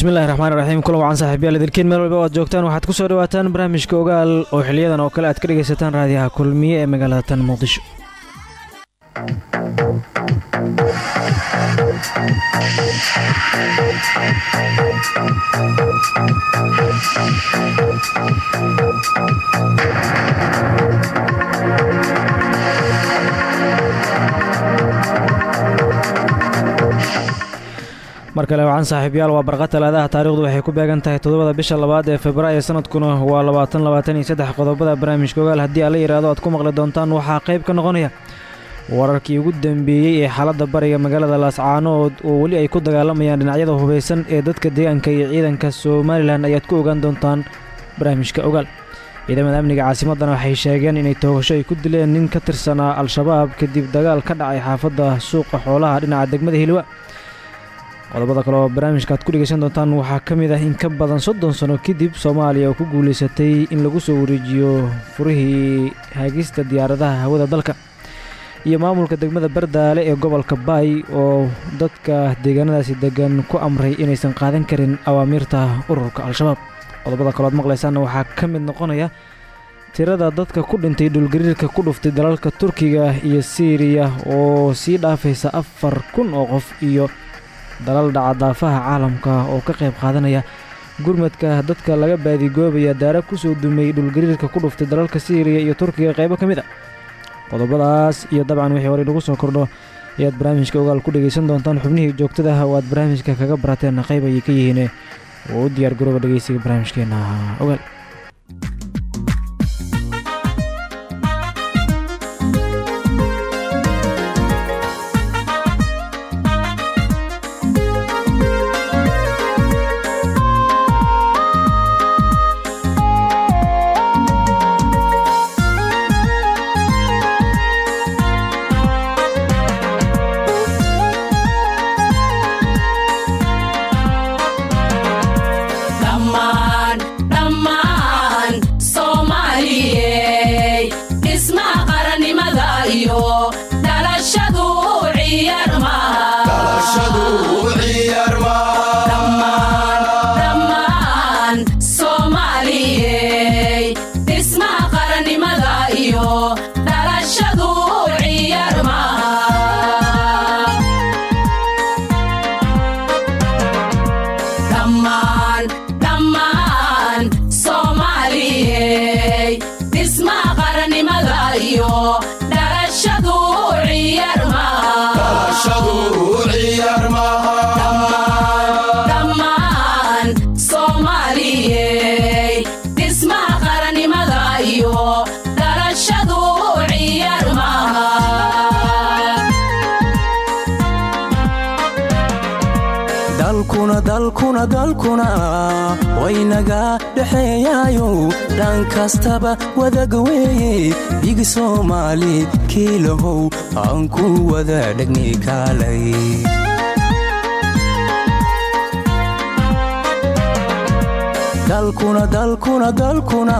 bismillahi raxmaan raxiim kulan wacan saaxiibyaal idilkiin meel walba o aad joogtaan waxaad ku soo dhawaataan barnaamijka ogaal oo xiliyadan oo kale aad ka dhegaysataan raadiyaha kulmiye ee magaalada tan muqdisho mar kale wacan saaxiibyaal waa barqa talaadaha taarikhdu waxay ku beegan tahay toddobada bisha labaad ee februaayo sanadkuna waa labaatan labaatan iyo saddex. Qodobada barnaamijka ogaal haddii aala yidhaahdo aad ku maqli doontaan waxaa qayb ka noqonaya wararkii ugu dambeeyey ee xaaladda bariga magaalada laascaanood oo weli ay ku dagaalamayaan dhinacyada hubaysan ee dadka deegaanka iyo ciidanka somalilan ayaad ku ogaan doontaan barnaamijka ogaal. Ciidamada amniga caasimaddan waxay sheegeen inay toogasho ay ku dileen nin ka tirsanaa al-shabaab kadib dagaal ka dhacay xaafadda suuqa xoolaha dhinaca degmada hilwa qodobada kale oo barnaamijka aad ku dhegaysan doontaan waxaa ka mid ah in ka badan soddon sano kadib soomaaliya oo ku guulaysatay in lagu soo wareejiyo furihii haagista diyaaradaha hawada dalka iyo maamulka degmada bardaale ee gobolka baay oo dadka deegaanadaasi degan ku amray inaysan qaadan karin awaamiirta ururka al-shabaab. Qodobada kaleoad maqlaysaanna waxaa ka mid noqonaya tirada dadka ku dhintay dhulgariirka ku dhuftay dalalka turkiga iyo siiriya oo sii dhaafaysa afar kun oo qof iyo dalal dhacadaafaha caalamka oo ka qayb qaadanaya gurmadka dadka laga baadigoobaya daara ku soo dumay dhulgariirka ku dhuftay dalalka siiriya iyo turkiga qaybo ka mid a qodobadaas iyo dabcan wixii hore nagu soo kordho ayaad barnaamijka ogaal ku dhegaysan doontaan xubnihii joogtadaha oo aad barnaamijka kaga barateen qayb ayay ka yihiin. Oo u diyaar garooba dhegaysiga barnaamijkeenna ogaal dhexeeyaayo dhan kastaba wadaga weeye. Bigi soomaali kiilahow aan ku wada dhegni kaalay. Dalkuna dalkuna dalkuna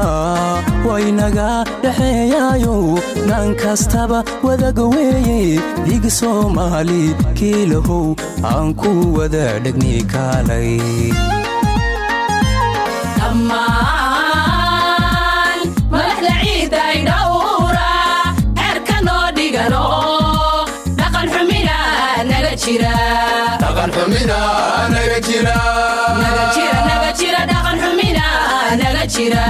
waynaga dhexeeyaayo dhan kastaba wadaga weeye. Bigi soomaali kiilahow aan ku wada dhegni kaalay madaxda ciiday dhowra xeerka noo dhigano dhaqan xumina naga jira. Dhaqan xumina naga jira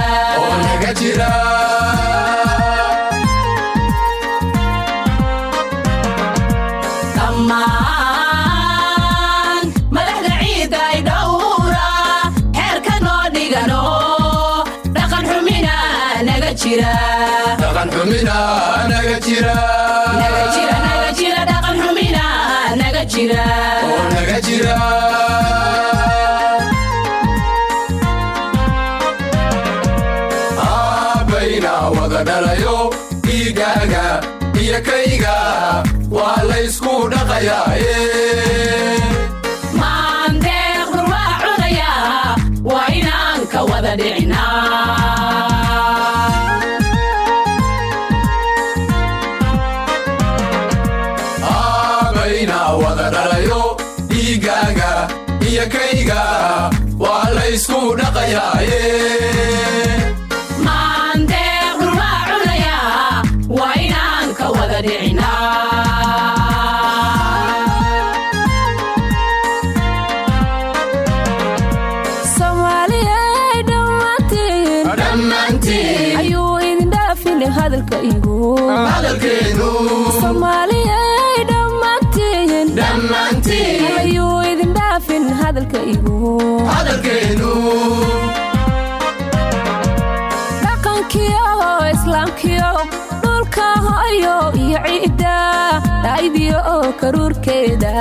aabayna wada dhalayo dhiigaaga iyo kayga waa laysku dhaqayaaye islaamkiyo dhulka hoyo iyo ciidda. Dhaydiyo karuurkeeda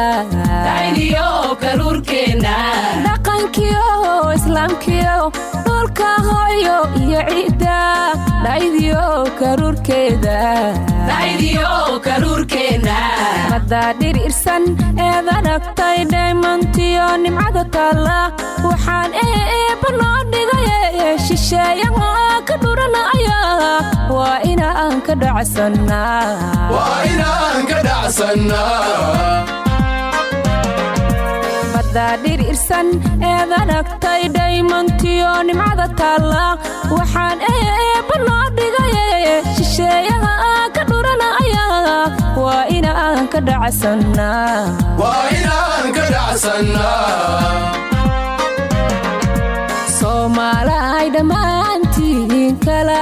daydiyo karuurkeenna dhaqankiyo islaamkiyo dhulka hoyo iyo ciidda dhaydiyo karuurkeeda daydiyo karuurkeenna madda dhiriirsan eedanagtay dhaymantiyo nimcada taalla waxaan eeba noo dhigay shisheeyaha ka dhuranaya waa inaan ka dhacsannaa dhacsannaa badda dhiriirsan eedanagtay dhaymantiyo nimcada taalla. Waxaan eeba noo dhigay shisheeyaha ka dhuranaya waa inaan ka dhacsannaa soomaalay dhammaantiin kala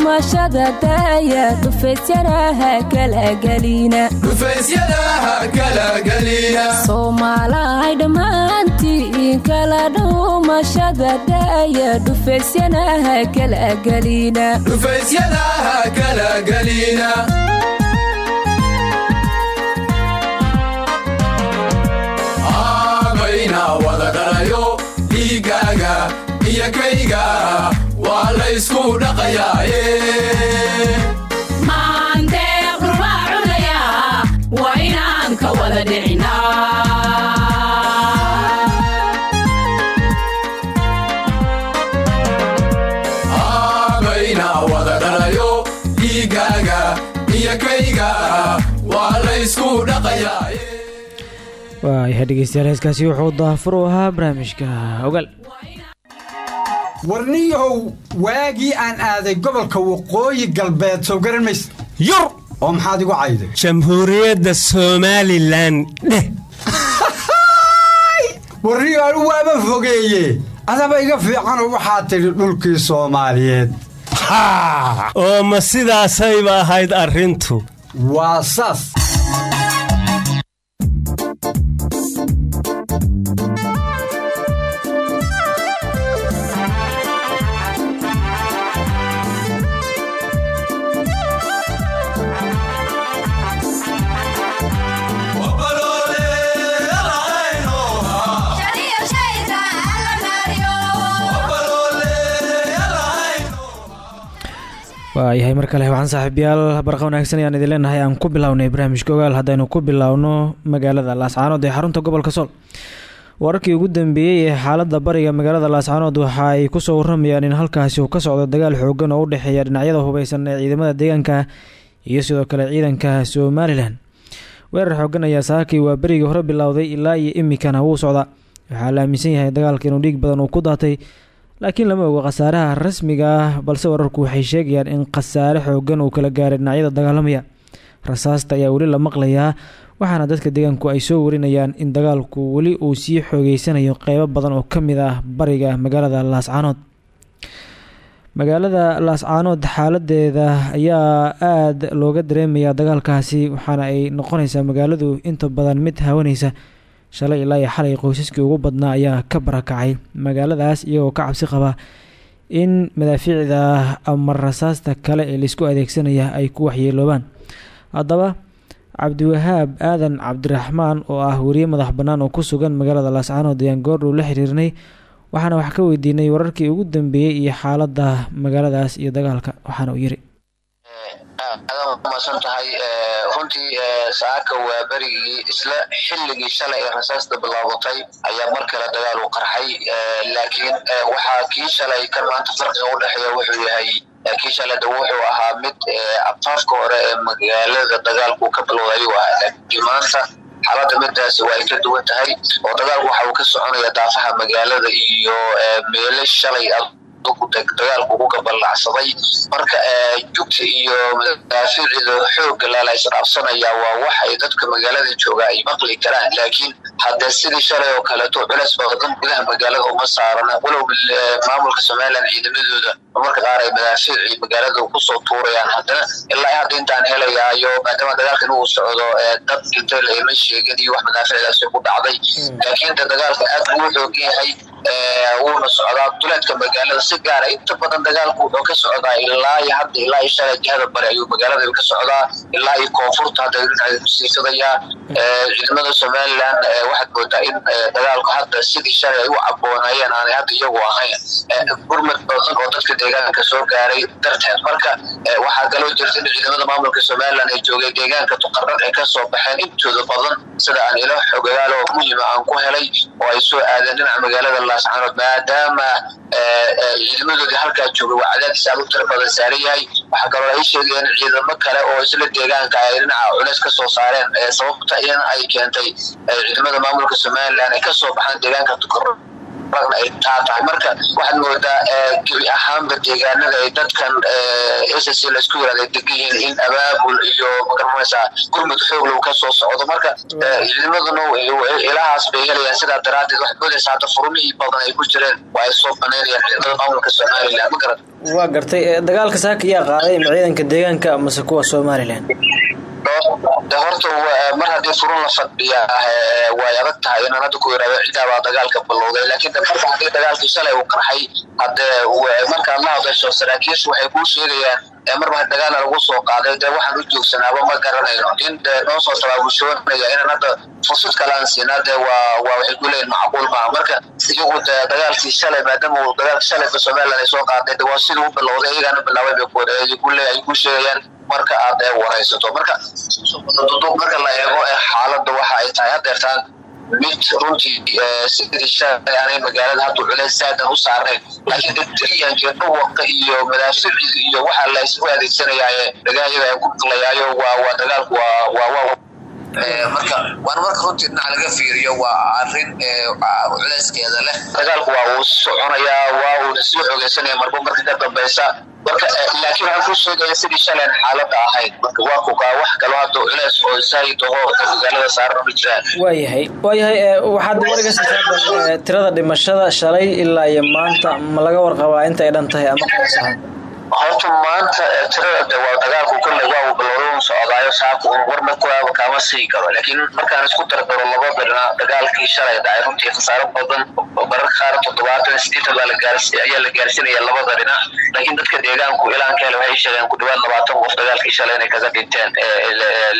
dhuumashada daaya dhufaysyaraha kala gelina dhufaysyadaha kala gelina soomaalay dhammaantiin kala dhuumashada daaya dhufaysyanaha kala gelina dhufaysyadaha kala gelina aabayna wada dhalayo dhiiggaaga iyo kayga waa laysku dhaqayaaye maandeeq dhurwaa cunaya waa inaan ka wada dhicinaa aabayna wada dhalayo dhiiggaaga iyo kayga waa laysku dhaqayaaye waayahay dhegeystayaal heeskaasi wuxuu daafur u ahaa barnaamijka ogaal warniyahow waagii aan aaday gobolka waqooyi galbeed soo garan mayse. Yur oo maxaad igu cayday? Jamhuuriyadda somalilan dheh. Warniyo anu waaba fogeeye adaba iga fiicanoo waxaad tidhi dhulkii soomaaliyeed. Oo ma sidaasayba ahayd arrintu? Waa saas waayahay mar kale waxaan saaxiibayaal barqa wanaagsan ayaan idin leenahay aan ku bilownay barnaamijka ogaal haddaynu ku bilowno magaalada laascaanood ee xarunta gobolka sool. Wararkii ugu dambeeyey ee xaaladda bariga magaalada laascaanood waxa ay ku soo waramayaan in halkaasi uu ka socdo dagaal xoogan oo u dhexeeya dhinacyada hubeysan ee ciidamada deegaanka iyo sidoo kale ciidanka somalilan weerar xoogan ayaa saakii waa berigii hore bilowday ilaa iyo imikana wuu socda waxaa la aaminsan yahay dagaalka inuu dhiig badan uu ku daatay laakiin lama ogo khasaaraha rasmiga ah balse wararku waxay sheegayaan in khasaare xoogan uu kala gaaray dhinacyada dagaalamaya. Rasaasta ayaa weli la maqlayaa waxaana dadka deegaanku ay soo warinayaan in dagaalku weli uu sii xoogeysanayo qeybo badan oo ka mid ah bariga magaalada laascaanood magaalada laascaanood xaaladeeda ayaa aada looga dareemayaa dagaalkaasi waxaana ay noqonaysaa magaaladu inta badan mid haawanaysa shalay ilaa iyo xalay qoysaskii ugu badnaa ayaa ka barakacay magaaladaas iyagoo ka cabsi qaba in madaafiicda ama rasaasta kale ee la isku adeegsanaya ay ku waxyeeloobaan haddaba cabdiwahaab aadan cabdiraxmaan oo ah weriye madax bannaan oo ku sugan magaalada laascaanood ayaan goordhow la xiriirnay waxaana wax ka weydiinay wararkii ugu dambeeyey iyo xaaladda magaaladaas iyo dagaalka waxaana uu yiri adaa umaasan tahay runtii saaka waa berigii isla xilligii shalay ee rasaasta bilaabatay ayaa mar kale dagaal u qarxay laakiin waxaa kii shalay kan maanta farqiga u dhexeeya wuxuu yahay kii shalayda wuxuu ahaa mid afaafka hore ee magaalada dagaalku ka bilowday ayuu maanta xaaladda midaasi waa ay ka duwan tahay oo dagaalku waxa uu ka soconaya daafaha magaalada iyo meele shalay dagaalku ugu gabalacsaday marka jugta iyo madaafiicida xooga laalaysan absanaya waa waxay dadka magaalada jooga ay maqli karaan laakiin haddee sidii shalay oo kaleeto culeys badan gudaha magaalada uma saarana. Walow maamulka somalilan ciidamadooda marka qaar ay madaafiici magaalada ku soo tuurayaan haddana ilaa hadda intaan helayaayo maadaama dagaalkan uu socdo dad dhintay lama sheegin iyo wax madaafiicdaasi ku dhacday. Laakiin de dagaalka aad ugu xoogan yahay wuuna socdaa duleedka magaalada si gaara inta badan dagaalku wuxuu ka socdaa ilaa iyo hadda ilaa iyo shalay jihada bari ayuu magaalada ka socdaa ilaa iyo koonfurta hadda fidayaa ciidamada somalilan waxaad moodaa in dagaalku hadda sidii shalay ay u caboonayeen aanay hadda iyagu ahayn gurmad badan oo dadka deegaanka soo gaaray darteed. Marka waxaa kaloo jirta in ciidamada maamulka somalilan ay joogeen deegaanka tuqarad ay ka soo baxeen intooda badan sida aan ilo xogagaal oo muhima aan ku helay oo ay soo aadeen dhinaca magaalada laascaanood maadaama ciidamadoodii halkaa joogay waa cadaadis aad u tira badan saaran yahay. Waxaa kaloo ay sheegayeen ciidamo kale oo isla deegaanka ay dhinaca culeys ka soo saareen sababta in ay keentay ciidamada maamulka somalilan ay ka soo baxaan deegaanka tuqarad ay taa tahay. Marka waxaad moodaa gebi ahaanba deegaanada ay dadkan ss la isku yirahda degan yihiin in abaabul iyo ma garanaysaa gurmud xoog lagu ka soo socdo. Marka ciidamaduna ilahaas bay helayaan. Sidaa daraadeed waxaad moodaysa hadda furumihii badan ay ku jireen. Waa ay soo banaynayaan ciidamada maamulka somalilan ma garan waa gartay dagaalka saaka yaa qaaday ma ciidanka deegaanka mase kuwa somalilan de horta mar haddii furun la fadhiya way adag tahay inaan hadda ku yiraahdo cidaabaa dagaalka bilowday laakiin marka haddii dagaalkii shalay uu qarxay haddee markaad la hadasho saraakiishu waxay kuu sheegayaan marba dagaala lagu soo qaaday dee waxaan u joogsanaaba ma garanayno. In de noo soo tabaabushoonaya inaan hadda fursad kale aan siinaa dee waa waa waxay ku leeyihiin macquul maaha. Marka iyagu de dagaalkii shalay maadaama uu dagaalka shalayba somaliland ay soo qaaday de waa sidii u bilowday iyagaana bilaabay bay kule ay ku sheegayaan marka aad ee waraysato. Marka marka la eego ee xaaladda waxa ay tahay hadeertaan mid runtii sidii shalay aanay magaalada haddu culeys saadan u saarnayn laakiin dadriyankii dhawaqa iyo madaaficida iyo waxaa la isku adeegsanayaaye dhagaayada ay ku maqlayaayo waa dagaalku waa waa marka waana marka runtii dhinaca laga fiiriyo waa arrin culeyskeeda leh. Dagaalku waa uu soconayaa waa uuna sii xoogeysanaya marba marka ka dambaysa laakiin waxaan ku sheegaya sidii shaleen xaaladda ahayd. Marka waa kukaa wax kaloo hadda culeys oo zaayid aho magaalada saaran ma jiraan. Waayahay waayahay waxaad wariga siisaa tirada dhimashada shalay ilaa iyo maanta ma laga warqabaa inta ay dhan tahay ama kaasahan horta maanta tirada de waa dagaalku kolley waa bilowda socdaayo saaka un warna kuwaaba kaama sii karo laakiin markaan isku dardaro labada dhinac dagaalkii shalay dhacay runtii khasaaro badan mararka qaar toddobaatan sideetan baa ayaa la gaarsinaya labada dhinac laakiin dadka deegaanku ilaan ka hele waxay sheegeen ku dhawaad labaatan qof dagaalkii shalay inay kaga dhinteen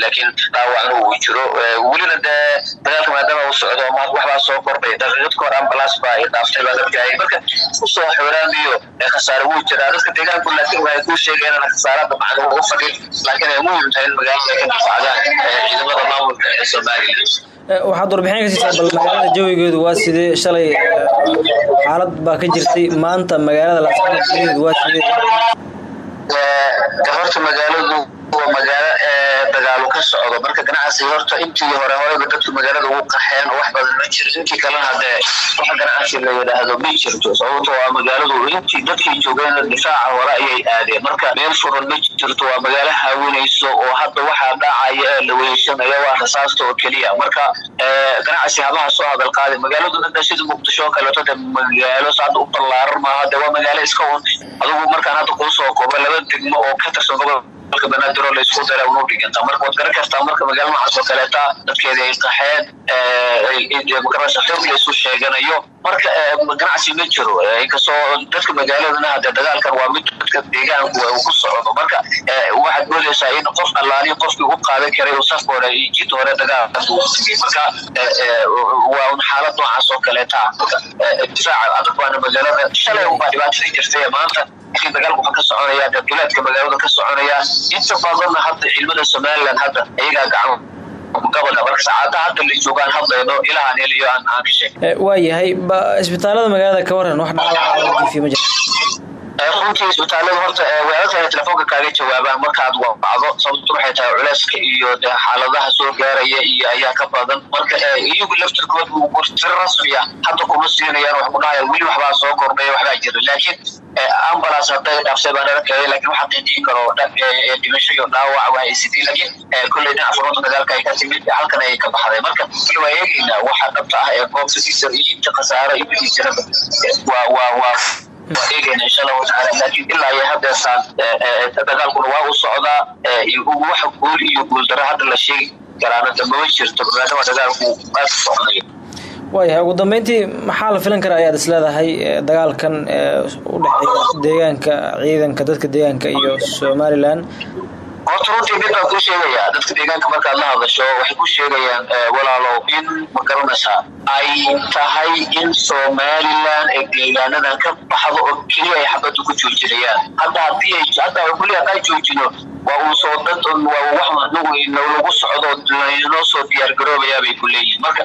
laakiin dhaawacna uu jiro. Welina dee dagaalka maadaama uu socdo waxbaa soo kordhay daqiiqad ka hor ambalaas baa ay dhaaftay baa dadkaay marka ku soo xoolaamiyo khasaare wuu jiraa. Dadka deegaanku laakiin waxay kuu sheegeen inaan khasaarada macda ugu fadhin laakiin ay muhiim tahay in magaalada ay ka difacdaan ciidamada maamulka ee somalilan waxaad warbixin ka siisaa bal magaalada jawigeedu waa sidee shalay xaalad baa ka jirtay maanta magaalada laascaanood waa sidee de horta magaaladu waa magaalo dagaalu ka socdo. Marka ganacsi horta intii hore horeba dadku magaalada ugu qaxeen oo wax badan ma jiro intii kalena hadee wax ganacsi la yidhaahdo ma jirto. Sababto waa magaaladu intii dadkii joogeen difaaca hore ayay aadeen. Marka meel furan ma jirto waa magaalo haawinayso oo hadda waxaa dhacaya ee la weysanayo waa rasaasta oo keliya. Marka ganacsi habaha soo hadal qaaday magaaladuna de sida muqdisho kaleeto de magaalo saada u ballaaran maaha. De waa magaalo iska un. Adigu markaan hadda kuu soo laba degmo oo ka tirsan gobol marka banaadiroo la isku dara unu dhiganta marka waad garan kartaa marka magaalo noocaas oo kaleeta dadkeedii ay qaxeen magarasa xoog la isu sheeganayo marka ganacsi ma jiro inkastoo dadka magaaladana hadee dagaalkan waa mid dadka deegaanku ku socdo. Marka waxaad moodaysaa in qof allaaliyo qofkii u qaadan karay safka hore iyo jid hore dagaalka waa un xaalad noocaas oo kaleeta difaaca adag magaalada shalay unbaa dhibaatadii jirtay maanta dagaalku waxaa ka soconaya duleedka magaalada ka soconaya. Inta badanna hadda ciidamada somaliland hadda iyagaa gacan gobolka marka saacada hadda joogaan hadlayno ilahaan heliyo aan ka sheeg isbitaalada magaalada ka waran wax runtii isbitaalada horta adag tahay telefoonka kaaga jawaabaan markaad wacdo sababto waxay tahay culeyska iyo de xaaladaha soo gaaraya iyo ayaa ka badan. Marka iyagu laftirkood tiro rasmi ah hadda kuma siinayaan wax ku dhahaya weli waxbaa soo kordhaya waxbaa jira laakiin ambulance hadday dhaafsay baan arkaya laakiin waxaa qiidiin karo dhimasho iyo dhaawac waa aysidii laakiin kolley dhinaca furunta dagaalka ay ka timid halkan ay ka baxday. Marka waa eegaynaa waxa dhabta ah ee goobta siisa iibta khasaare iyo wixii jiraba waa waa waa waa eegayna insha allahu tacaala. Laakiin ilaa iyo haddeesaan dagaalkuna waa u socdaa waxa guul iyo guuldaro hadda la sheegi karaana dambama jirto maadaama dagaalku aad u soconayo waayahay ugu dambeyntii maxaa la filan kara ayaad is leedahay dagaalkan u dhexeeya deegaanka ciidanka dadka deegaanka iyo somalilan horta runtii mid baan kuu sheegayaa. Dadka deegaanka markaad la hadasho waxay ku sheegayaan walaalow in ma ay tahay in somalilan ay deegaanadan ka baxdo oo keliya ay xabadda ku joojinayaan. Hadda haddii ay hadda kulli haddaan joojino waa uu soo dad waa wax nagu lagu socdo lanoo soo diyaar garoobayaa bay ku marka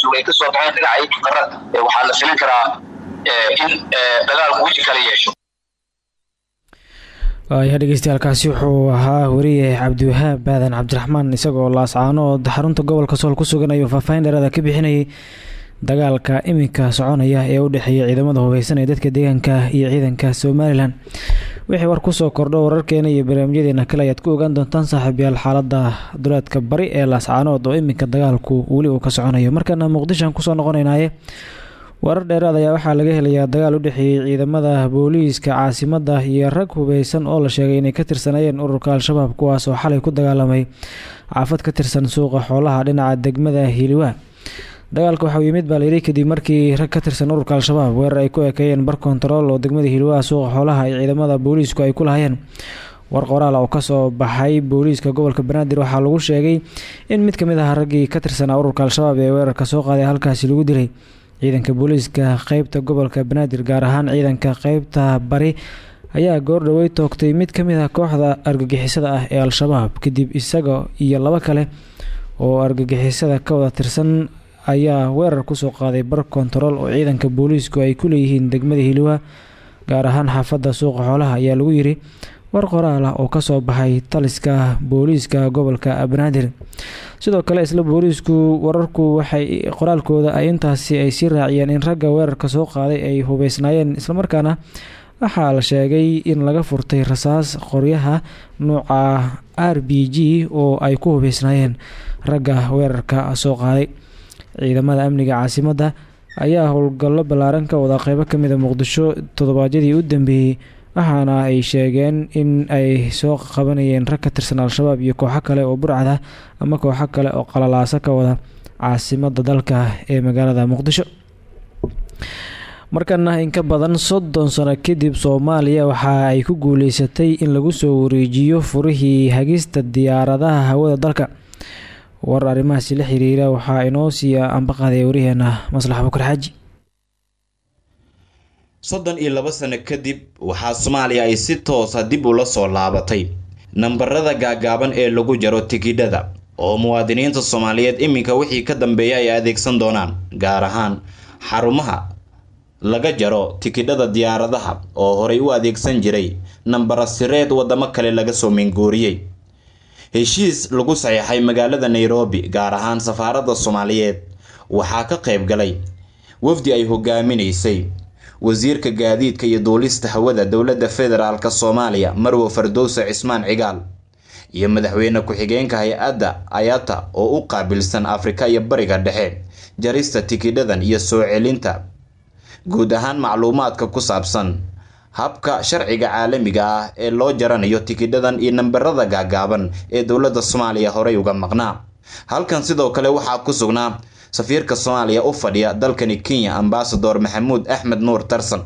somaliland joogay ka soo baxeen dhinaca qara waxaa la filin karaa in dagaalku weji kala yeesho. Waayaha dhegeystayaaalkaasi wuxuu ahaa wariye cabdiwahaab baadan cabdiraxmaan isagoo laascaano oo xarunta gobolka sool ku sugan ayuu faahfaahin dheeraada ka bixinayay. Dagaalka iminka soconaya ee u dhexeeya ciidamada hubeysan ee dadka deegaanka iyo ciidanka somalilan wixii war ku soo kordho wararkeena iyo barnaamijyadeena kale ayaad ku ogaan doontaan saaxiibyaal xaalada duleedka bari ee laascaanood oo iminka dagaalku weli uu ka soconayo. Markaana muqdishoan ku soo noqonaynaaye warar dheeraad ayaa waxaa laga helayaa dagaal u dhexeeyey ciidamada booliiska caasimada iyo rag hubeysan oo la sheegay inay ka tirsanayeen ururka al-shabaab kuwaas oo xalay ku dagaalamay caafad ka tirsan suuqa xoolaha dhinaca degmada hiliwa dagaalka waxauu yimid baa layidhi kadib markii rag ka tirsan ururka al-shabaab weerar ay ku ekeeyeen bar kontarool oo degmada hiliwaha suuqa xoolaha ay ciidamada booliisku ay ku lahayeen war qoraal oo ka soo baxay booliiska gobolka banaadir waxaa lagu sheegay in mid ka mid ah raggii ka tirsanaa ururka al-shabaab ee weerarka soo qaaday halkaasi lagu dilay ciidanka booliiska qeybta gobolka banaadir gaar ahaan ciidanka qeybta bari ayaa goordhawey toogtay mid ka mid ah kooxda argagixisada ah ee al-shabaab. Kadib isaga iyo labo kale oo argagixisada ka wada tirsan ayaa weerar ku soo qaaday bar kontarool oo ciidanka booliisku ay ku leeyihiin degmada hiliwa gaar ahaan xaafadda suuqa xoolaha ayaa lagu yiri war qoraal ah oo ka soo baxay taliska booliiska gobolka banaadir sidoo kale isla booliisku wararku waxay qoraalkooda ay intaasi ay sii raaciyeen in ragga weerarka soo qaaday ay hubeysnaayeen islamarkaana waxaa la sheegay in laga furtay rasaas qoryaha nuuca r b g oo ay ku hubeysnaayeen ragga weerarka soo qaaday ciidamada amniga caasimadda ayaa howlgallo ballaaran ka wada qeybo kamida muqdisho toddobaadyadii u dambeeyey waxaana ay sheegeen in ay soo qabanayeen rag ka tirsan al-shabaab iyo kooxo kale oo burcad ah ama kooxo kale oo qalalaaso ka wada caasimada dalka ee magaalada muqdisho. Markana in ka badan soddon sano kadib soomaaliya waxa ay ku guuleysatay in lagu soo wareejiyo furihii hagista diyaaradaha hawada dalka war arrimahaasi la xiriira waxaa inoo siiya ambaqaadee wariheena maslax bukar xaaji. Soddon iyo laba sano kadib waxaa soomaaliya ay si toosa dib ula soo laabatay nambarada gaagaaban ee lagu jaro tikidhada oo muwaadiniinta soomaaliyeed iminka wixii ka dambeeya ay adeegsan doonaan gaar ahaan xarumaha laga jaro tikidhada diyaaradaha oo horay u adeegsan jiray nambara sireed waddamo kale laga soo minguuriyey heshiis lagu saxiixay magaalada nairobi gaar ahaan safaaradda soomaaliyeed waxaa ka qayb galay wafdi ay hogaaminaysay wasiirka gaadiidka iyo duulista hawada dowladda federaalk soomaaliya marwo fardowse cismaan cigaal iyo madaxweyne ku-xigeenka hay'adda ayata oo u qaabilsan afrika iyo bariga dhexe jarista tikidhadan iyo soo celinta guud ahaan macluumaadka ku saabsan habka sharciga caalamiga ah ee loo jaranayo tikidhadan iyo nambarada gaagaaban ee dowladda soomaaliya horey uga maqnaa. Halkan sidoo kale waxaa ku sugnaa safiirka soomaaliya u fadhiya dalkani kenya ambasador maxamuud axmed nuur tarsan.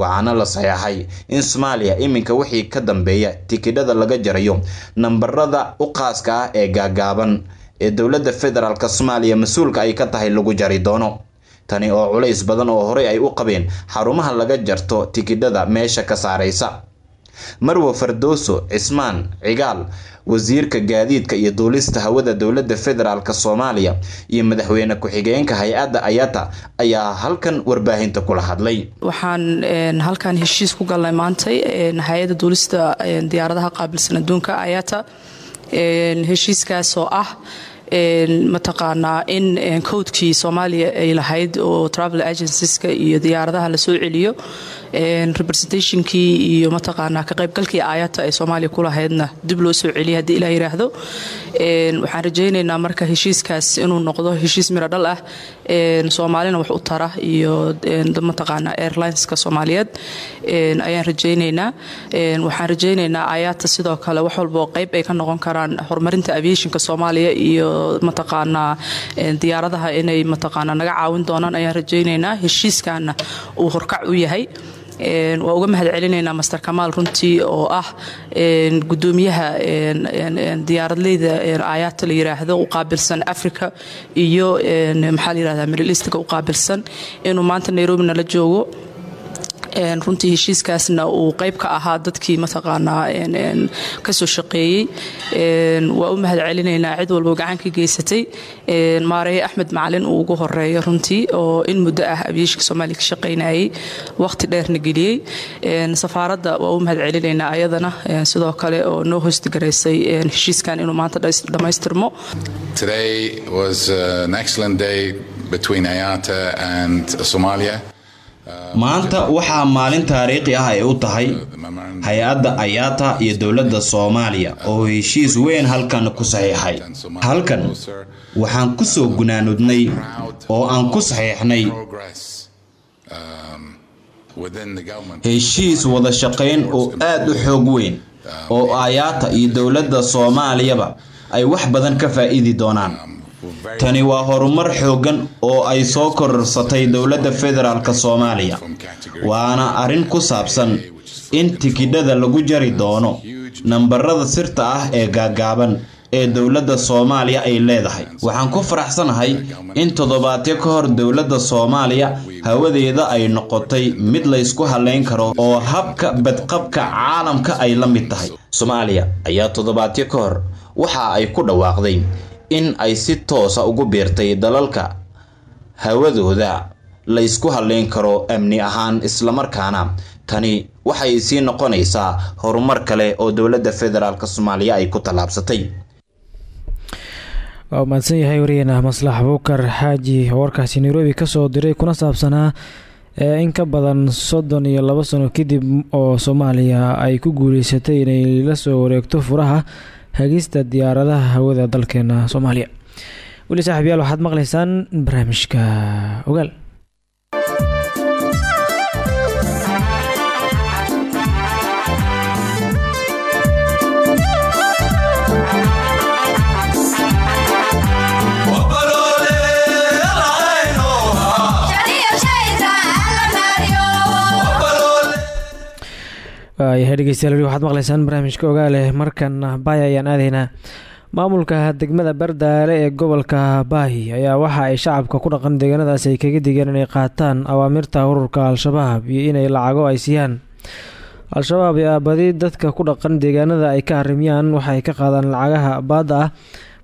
Waxaana la saxeexay in soomaaliya iminka wixii ka dambeeya tikidhada laga jarayo nambarada u qaaska ah ee gaagaaban ee dowladda federaalk soomaaliya mas'uulka ay ka tahay lagu jari doono tani oo culays badan oo horey ay u qabeen xarumaha laga jarto tikidhada meesha ka saaraysa. Marwa fardooso cismaan cigaal wasiirka gaadiidka iyo duulista hawada dowladda federaalk soomaaliya iyo madaxweyne ku-xigeenka hay'adda ayata ayaa halkan warbaahinta kula hadlay. Waxaan halkan heshiis ku galnay maantay hay'adda duulista diyaaradaha qaabilsan adduunka ayata. Heshiiskaas oo ah mataqaanaa in codkii soomaaliya ay lahayd oo travel agencies-ka iyo diyaaradaha la soo celiyo representationkii iyo mataqaanaa ka qaybgalkii aayata ay soomaaliya ku lahaydna dib loo soo celiya haddii ilaa yidhaahdo waxaan rajaynaynaa marka heshiiskaas inuu noqdo heshiis miro dhal ah. Soomaalina wax u tara iyo mataqaanaa airlineska soomaaliyeed. Ayaan rajaynaynaa. Waxaan rajaynaynaa ayaata sidoo kale wax walboo qayb ay ka noqon karaan horumarinta aviationka soomaaliya iyo mataqaanaa diyaaradaha inay mataqaanaa naga caawin doonaan. Ayaan rajaynaynaa heshiiskaana uu horkac u yahay waa uga mahad celinaynaa master kamaal runtii oo ah gudoomiyaha diyaaradleyda ayaata la yiraahdo u qaabilsan africa iyo maxaa la yirahdaa middle eastka u qaabilsan. Inuu maanta nairobi nala joogo runtii heshiiskaasna uu qayb ka ahaa dadkii mataqaanaa. Kasoo shaqeeyey. Waa u mahad cid walba gacan ka geysatay. Maareeye axmed macalin uu ugu horeeyo runtii oo in muddo ah abiyeeshka soomaaliya ka shaqaynayay waqti dheerna geliyey. Safaaradda waa u mahad ayadana. Sidoo kale oo noo hoostagaraysay heshiiskan inuu maanta dhammaystirmo Today was an excellent day between IATA and Somalia. Maanta waxaa maalin taariikhi ah ay u tahay hay'adda ayaata iyo dowladda soomaaliya oo heshiis weyn halkan ku saxiixay. Halkan waxaan ku soo gunaanudnay oo aan ku saxiixnay heshiis wada shaqayn oo aad u xoog weyn oo ayaata iyo dowladda soomaaliyaba ay wax badan ka faa'iidi doonaan tani waa horumar xooggan oo ay soo kororsatay dowladda federaalk soomaaliya. Waana arrin ku saabsan in tikidhada lagu jari doono nambarada sirta ah ee gaagaaban ee dowladda soomaaliya ay leedahay. Waxaan ku faraxsanahay in toddobaadyo ka hor dowladda soomaaliya hawadeeda ay noqotay mid laysku halayn karo oo habka badqabka caalamka ay la mid tahay. Soomaaliya ayaa toddobaadyo ka hor waxa ay ku dhawaaqday in ay si toosa ugu biirtay dalalka hawadooda la ysku halayn karo amni ahaan islamarkaana tani waxay sii noqonaysaa horumar kale oo dowladda federaalk soomaaliya ay ku tallaabsatay. Waa mahadsan yahay wariyeena maslax buukar xaaji warkaasi nairobi ka soo diray kuna saabsanaa in ka badan soddon iyo labo sano kadib oo soomaaliya ay ku guuleysatay inay la soo wareegto furaha hagista diyaaradaha hawada dalkeena soomaaliya. Weli saaxiibyaal waxaad maqlaysaan barnaamijka ogaal waayahay dhegeystayaal weli waxaad maqlaysaan barnaamijka ogaale markana baay ayaan aadaynaa maamulka degmada bardaale ee gobolka baahi ayaa waxa ay shacabka ku dhaqan deegaanadaasi ay kaga digeen inay qaataan awaamirta ururka al-shabaab iyo inay lacago ay siiyaan. Al-shabaab ayaa badi dadka ku dhaqan deegaanada ay ka harimyaan waxaay ka qaadaan lacagaha baadda ah.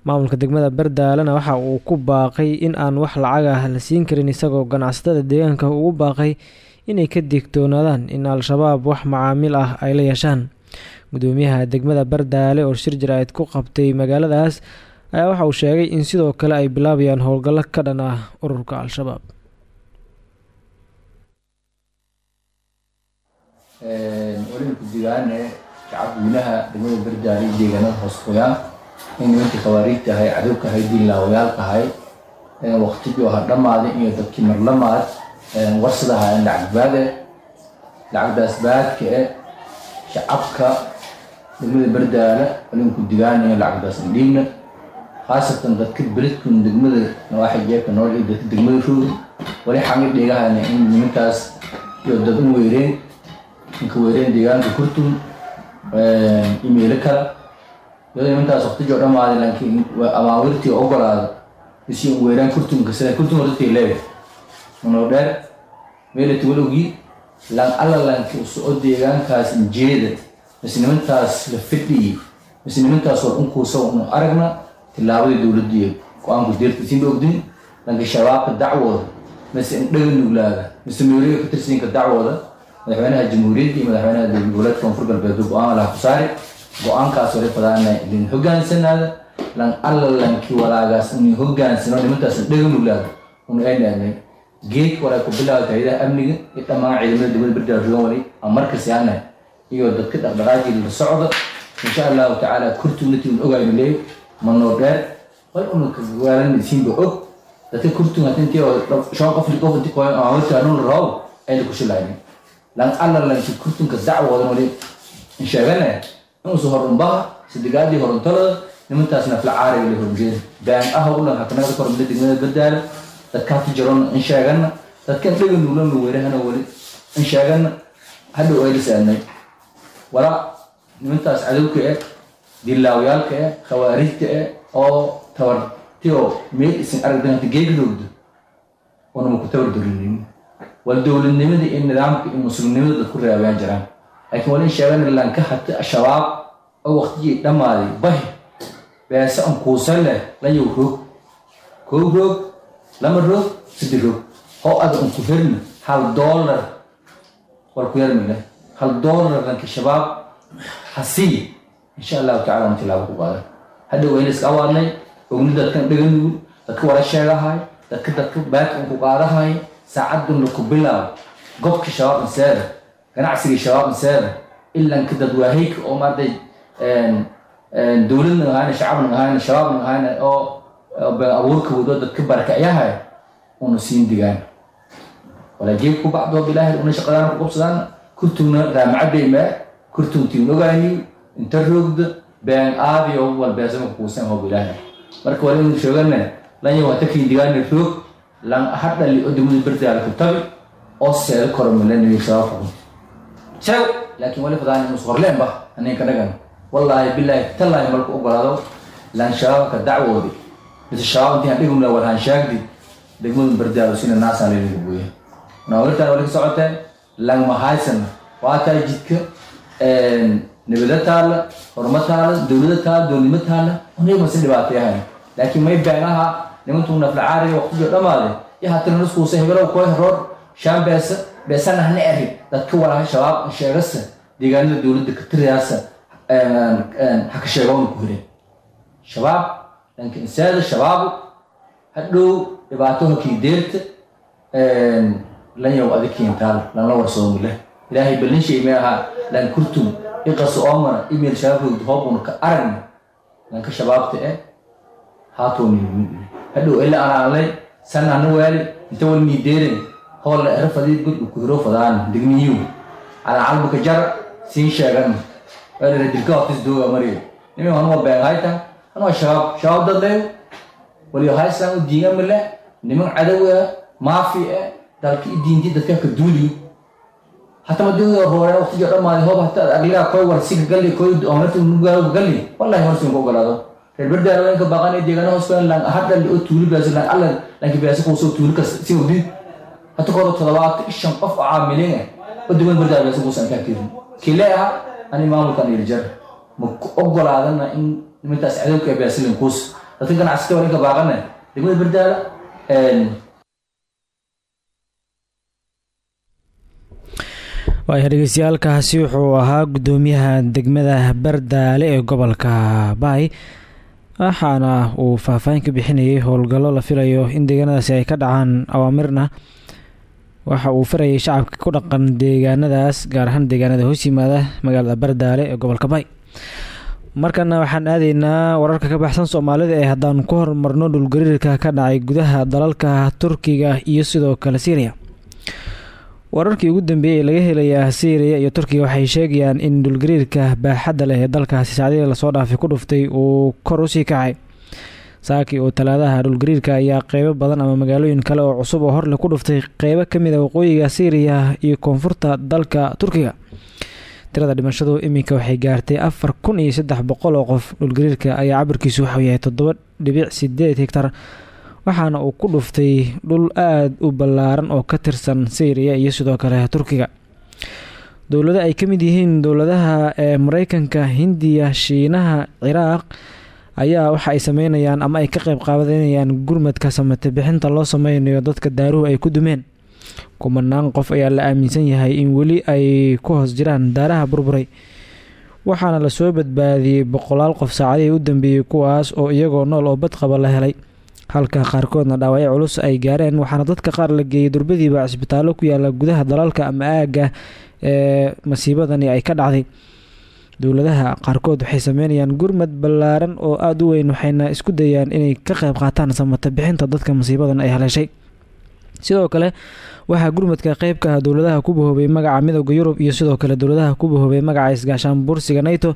Maamulka degmada bardaalena waxa uu ku baaqay in aan wax lacag ah la siin karin isagoo ganacsatada deegaanka ugu baaqay inay ka digtoonaadaan in al-shabaab wax macaamiil ah ay la yeeshaan. Gudoomiyaha degmada bardaale oo shir jaraa'id ku qabtay magaaladaas ayaa waxa uu sheegay in sidoo kale ay bilaabayaan howlgallo ka dhan ah ururka al-shabaab. Weliba ku-digaane shacabka gudaha degmada bardaale deegaanada hoos qoyaan. In nimankii khawaariijta ahay cadowka ahay diinlaawayaalka ahay waqtigii ha dhammaaday iyo dadkii marlamaad warsada ahaayeen lacag baade lacagdaas baadka e shacabka degmada bardaale weliba ku-digaane lacagdaas indhiibna khaasatan dadka beledkun degmada nawaaxi jeebka nool iyo dadka degmada roog wali xamid dhigahana in nimankaas iyo dad u weyreen inka weereen deegaanka kurtun imeelo kale iyadoo nimantaas waqtigii oo dhamaaday laakiin abaawirtii ogolaada isii weeraan kurtunka sida kurtun hortatii leeyahay manoo dheer meelati walogii lan alla lanki u soo deegaankaas injeeda mise nimantaas la fidhiyey mise nimantaas war unkuusa unu aragna tilaabadii dowladii go'aanku deerta siin ogdin lanka shabaabka dacwooda. Mise indhaga nuglaada mise meeriga ka tirsiinka dacwooda madaxweynaha jamhuuriyadda iyo madaxweynaha dowlagoboleedka koonfur galbeed go'aan laha ku saari. Go'aankaas wali fadaana idin hogaansanaada lan alla lanki walaagaas inu hogaansano nimantaas indhaga nuglaada unu aynaanay geed walaa ku bilaawda hayadaha amniga iyo dhammaan ciidamada dowladda berdaal rogan wali aan markas yaana iyo dadka dhaqdhaqaajii la socda insha allahu tacaala kurtugnati un ogaynu leey manoo dheer wal una kagaalan isiinba og. Dadka kurtug hadda oo shan qof qof intii wati anun raw ayna ku shilaynin lan alla kurtunka dacwoodan wali in inuusu horunbaha sidigaadii horuntalada nimantaasna fil caariga la baan ah ulan hakanaga kormida degmada berdaala dadkaa tijaroona in sheegana. Dadkan dhaga nuulana weerahana weli in sheegana. Hadhow ayla saadnay walaa nimantaas cadowka eh dilaawayaalka eh khawaarijta eh oo tabartiyo meel isin aragdanta geegdowda oonama ku tabardarinin wal dowladnimada iyo nidaamka iyo muslimnimada dad ku reebaan jiraan. Laakiin wali in sheegana lanka hata shabaab oo waqtigii dhammaaday bahi beese an kuusan leh layow roog kow roog lama roog saddex roog. Oo ada un ku herna hal doolar war ku yarmile hal doolar lanka shabaab. Hasii insha allahu tacala un tilaabo ku qaada hadda wayna iska awaadnay ogni dadkan dhaganugul dadka wala sheegahay dadka dadka baaka un ku qaadahay saacadun laku bilaabo. Gobka shabaab inseeda ganacsiga shabaab inseeda ilanka dad waahayka oo maarday dowladna ahayna shacabna ahayna shabaabna ahayna oo abuurka wado dadka barakacyahay una siin digaan walaageeb ku bacdo bilaahi una shaqadaan ku qabsadaan kurtugna raamacabay mee kurtugtiin ogaani inta roogda been aadi oo walbeesama kuusan hoo bilaahi marka wala inu sheegana lan yawa takiin digaani roog lan hadhali oo degmada berdaala ku tabi oo seeda koromilanayo shabaabka sheeg laakiin wali fadaan inuu horleen ba anin ka dhagan wallaahi bilaahi tallaahi malku ogolaado lan shabaabka dacwoodi mise shabaab intii aan dhigumla walhaan shaagdi degmadu berdaalo sina naasaan leeliga buuya naawirtaan wali ka socoteen langma haysan. Waa tahay jidka nabada taalla horuma taalla dowladda taalla dowladnimo taalla unayma si dhibaateyahayn laakiin may beenaha nimantuu naflacaariga waqtigii dhammaade iyo haatan nuskuusa hebelow koo heroor shaan beesa beesana hana eri dadka walaha shabaab sheegasa deegaanada dowladda ka tiriyaasa haka sheegowna ku hiren shabaab dhanka insaada shabaabu hadhow dhibaato hakii deerta lan yow adig kiintaal lana warsoomile ilaahay balin shay mee ahaa lan kurtum iqasu oomana email shabaabkooda hoobuna ka aragna lanka shabaabta eh haatooni hadhow ila anaanlay san waali inta wal miideeren hoolla era fadiid god ku hiro fadaan digniyu ala calbuka jara siin sheegan dilka ofis dooga mariyo nimi hanwa been hanwa shabaab shabaab dad leeyo wali haysan u diiga male niman cadow ah maafi ah dalka diinti dadka ka duuliyo hata maduu hore waqtiga dhamaaday hoob hata agliga koy war si galli koy amartu nugaal galli. Wallahi horsin ko galado reer berdaal waan ka baqanay deegaana hoos kan lan hadda li tuuli baas lan alla lan ki baas ko soo tuuli kas si wadi hata ko todobaad ishan qof caamilin oo deegaan berdaal baas ko san ka tirin kileha ani maamulkan irjar. Ma ogolaadana in nimantaas cadowka baasilin kuus dadka ganacsiga waan ka baqanay deegaan berdaal waaya dhegeystayaalkaasi wuxuu ahaa guddoomiyaha degmada bardaale ee gobolka baay waxaana uu faahfaahin ka bixinayay howlgallo la filayo in deegaanadaasi ay ka dhacaan awaamirna waxa uu farayay shacabka ku dhaqan deegaanadaas gaar ahaan deegaanada hoos yimaada magaalada bardaale ee gobolka baay markana waxaan aadaynaa wararka ka baxsan soomaalida ee haddaan ku horumarno dhulgariirka ka dhacay gudaha dalalka turkiga iyo sidoo kale syriya wararkii ugu dambeeyey ee laga helayaa syriya iyo turkiga waxay sheegayaan in dhulgariirka baaxadda leh ee dalkaasi saacdihii la soo dhaafay ku dhuftay uu kor u sii kacay. Saaki oo talaadaha dhulgariirka ayaa qeybo badan ama magaalooyin kale oo cusub oo horleh ku dhuftay qeybo ka mid a waqooyiga syriya iyo koonfurta dalka turkiga tirada dhimashadu iminka waxay gaartay afar kun iyo saddex boqol oo qof. Dhulgariirka ayaa cabirkiisu waxuu yahay toddoba dhibic sideed higtar waxaana uu ku dhuftay dhul aada u ballaaran oo ka tirsan syriya iyo sidoo kale turkiga. Dowlado ay ka mid yihiin dowladaha ee mareykanka hindiya shiinaha ciraaq ayaa waxa ay sameynayaan ama ay ka qeyb qaadanayaan gurmadka samate bixinta loo sameynayo dadka daaruhu ay ku dumeen kumanaan qof ayaa la aaminsan yahay in weli ay ku hoos jiraan daaraha burburay waxaana la soo badbaadiyey boqolaal qof saacadihii u dambeeyey kuwaas oo iyagoo nool oo badqaba la helay. Halka qaarkoodna dhaawacyo culus ay gaareen waxaana dadka qaar la geeyey durbadiiba cisbitaallo ku yaalla gudaha dalalka ama aagga ee masiibadani ay ka dhacday. Dowladaha qaarkood waxay sameynayaan gurmad ballaaran oo aada u weyn waxayna isku dayaan inay ka qeyb qaataan samata bixinta dadka masiibadan ay haleeshay sidoo kale waxaa gurmadka qeybka ah dowladaha ku bahoobay magaca midooda yurub iyo sidoo kale dowladaha ku bahoobay magaca isgaashaan bursiga nato.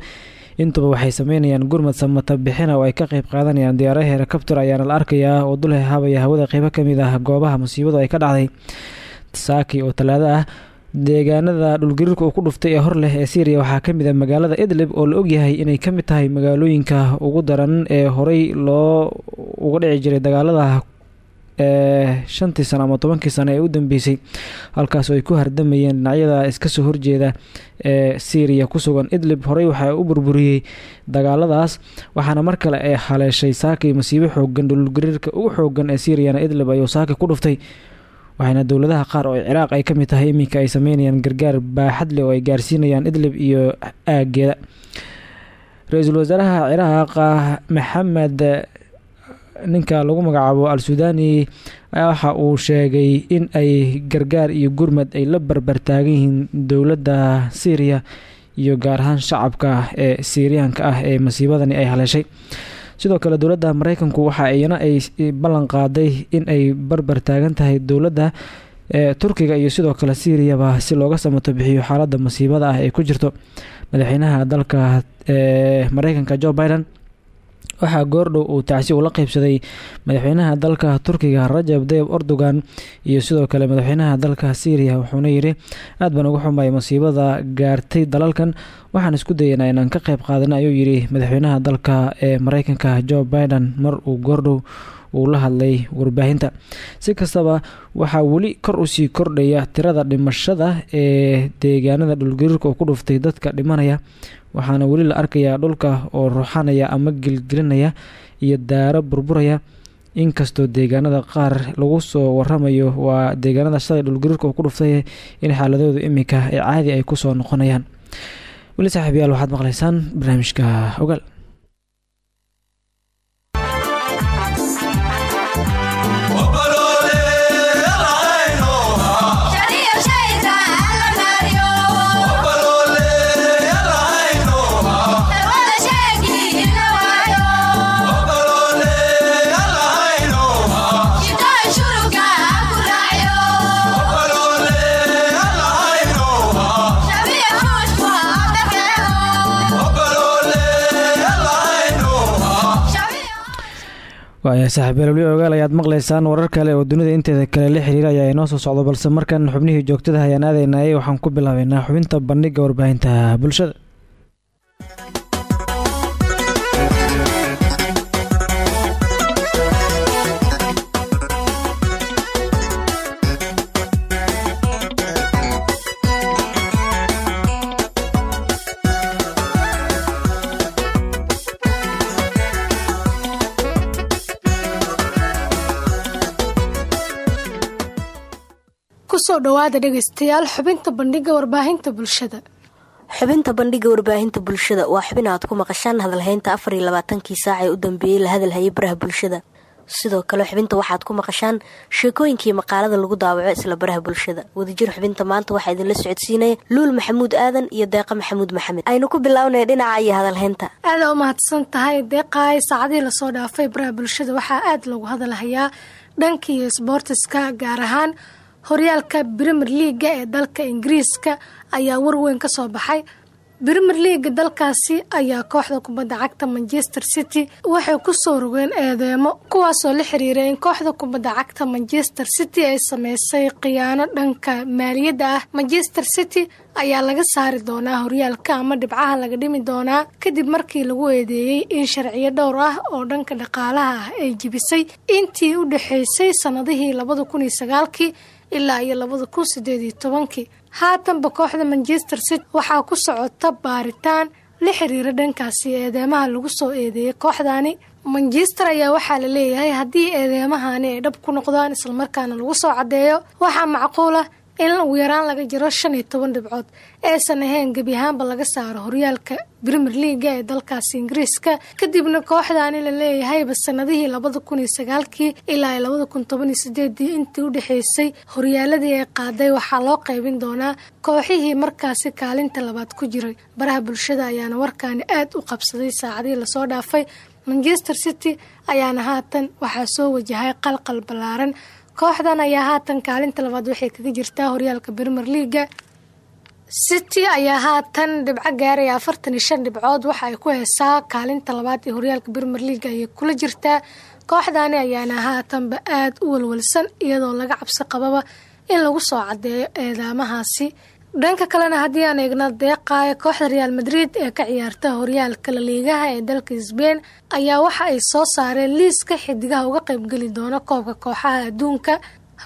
Intuba waxay sameynayaan gurmad samata bixina oo ay ka qeyb qaadanayaan diyaaraha helikabter ayaana la arkayaa oo dul habaya hawada qeybo ka mid ah goobaha masiibadu ay ka dhacday. Saaki oo talaado ah deegaanada dhulgariirka ku dhuftay ee hor leh ee syriya waxaa ka mid ah magaalada idlib oo la ogyahay inay ka mid tahay magaalooyinka ugu daran ee horey loo uga dhici jiray dagaalada shantii sano ama tobankii sano ee u dambeysay halkaas ay ku hardamayeen dhinacyada iska soo horjeeda ee syriya ku sugan idlib horey waxaa u burburiyey dagaaladaas waxaana mar kale ee haleeshay saaki masiibo xoogan dhulgariirka ugu xoogan ee syriana idlib ayuu saaki ku dhuftay waxaana dowladaha qaar oo ciraaq ay ka mid tahay iminka ay sameynayaan gargaar baaxad leh oo ay gaarsiinayaan idlib iyo aageeda ra'iisul wasaaraha ciraaq maxamed ninka lagu magacaabo al suudani waxa uu sheegay in ay gargaar iyo gurmad ay la barbar taagan yihiin dowladda syriya iyo gaar ahaan shacabka ee syriyaanka ah ee masiibadani ay haleeshay. Sidoo kale dowladda mareykanku waxa iyana ay ballan qaaday in ay barbar taagan tahay dowladda turkiga iyo sidoo kale syiriyaba si looga samato bixiyo xaaladda masiibada ah ee ku jirto madaxweynaha dalka mareykanka joe biden waxaa goordhow uu tacsi ula qeybsaday madaxweynaha dalka turkiga rajab dayib erdogan iyo sidoo kale madaxweynaha dalka syriya wuxuuna yidhi aad baan uga xumay masiibada gaartay dalalkan waxaan isku dayanaa inaan ka qeyb qaadana ayuu yidhi madaxweynaha dalka ee mareykanka joe biden mar uu goordhow uu la hadlay warbaahinta. Si kastaba waxaa weli kor u sii kordhaya tirada dhimashada ee deegaanada dhulgariirka oo ku dhuftay dadka dhimanaya waxaana weli la arkayaa dhulka oo ruuxanaya ama gelgelinaya iyo daaro burburaya. Inkastoo deegaanada qaar lagu soo waramayo waa deegaanada shalay dhulgariirka oo ku dhuftay in xaaladoodu iminka ee caadi ay ku soo noqonayaan. Weli saaxiibayaal waxaad maqlaysaan barnaamijka ogaal waaya saaxiibayaal weli ogaal ayaad maqlaysaan. Warar kale oo dunida inteeda kale la xiriira ayaa inoo soo socdo balse markan xubnihii joogtada ayaan aadaynayay waxaan ku bilaabeynaa xubinta bandhiga warbaahinta bulshada ku soo dhawaada dhegaystayaal xubinta bandhiga warbaahinta bulshada. Xubinta bandhiga warbaahinta bulshada waa xubin aad ku maqashaan hadalhaynta afar iyo labaatankii saac ee u dambeeyey la hadalhayay baraha bulshada. Sidoo kale xubinta waxaad ku maqashaan sheekooyinkii maqaalada lagu daawaco isla baraha bulshada. Wadajir xubinta maanta waxaa idinla socodsiinaya luul maxamuud aadan iyo deeqa maxamuud maxamed. Aynu ku bilownaya dhinaca iyo hadalhaynta. Aadaa u mahadsan tahay deeqaay saacadihii la soo dhaafay baraha bulshada. Waxaa aad lagu hadalhayaa dhankii sboortiska gaar ahaan horyaalka premier leaga ee dalka ingiriiska ayaa warweyn ka soo baxay. Brimer leaga dalkaasi ayaa kooxda kubadda cagta manchester city waxay ku soo rogeen eedeemo kuwaasoo la xiriiray in kooxda kubadda cagta manchester city ay sameysay khiyaano dhanka maaliyadda ah. Manchester city ayaa laga saari doonaa horyaalka ama dhibcaha laga dhimi doonaa kadib markii lagu eedeeyey in sharciyo dhowr ah oo dhanka dhaqaalaha ah ay jibisay. Intii u dhexaysay sannadihii labada kun iyo sagaalkii ilaa iyo labada kun sideed iyo tobankii. Haatanba kooxda manchester city waxaa ku socota baaritaan la xiriira dhankaasi eedeemaha lagu soo eedeeyay kooxdani manchester ayaa waxaa la leeyahay haddii eedeemahani ay dhab ku noqdaan islamarkaana lagu soo caddeeyo waxaa macquul ah in ugu yaraan laga jiro shan iyo toban dhibcood eesan ahayn gebi ahaanba laga saaro horyaalka brimer leaga ee dalkaasi ingiriiska. Kadibna kooxdaani la leeyahayba sanadihii labada kun iyo sagaalkii ilaa iyo labada kun toban iyo sideedii intii u dhexaysay horyaaladii ay qaaday waxaa loo qaybin doonaa kooxihii markaasi kaalinta labaad ku jiray. Baraha bulshada ayaana warkaani aad u qabsaday saacadihii la soo dhaafay. Manchester city ayaana haatan waxaa soo wajahay qalqal ballaaran kooxdan ayaa haatan kaalinta labaad waxay kaga jirtaa horyaalka brimer leaga city ayaa haatan dhibco gaaraya afartan iyo shan dhibcood. Waxa ay ku heesaa kaalinta labaad ee horyaalka brimer leaga ayay kula jirtaa. Kooxdani ayaana haatanba aad u walwalsan iyadoo laga cabsi qababa in lagu soo cadeeyo eedaamahaasi dhanka kalena haddii aan eegna deeqaaya kooxda reaal madrid ee ka ciyaarta horyaalka laliigaha ee dalka sbein ayaa waxa ay soo saareen liiska xidigaha uga qaybgeli doona koobka kooxaha adduunka.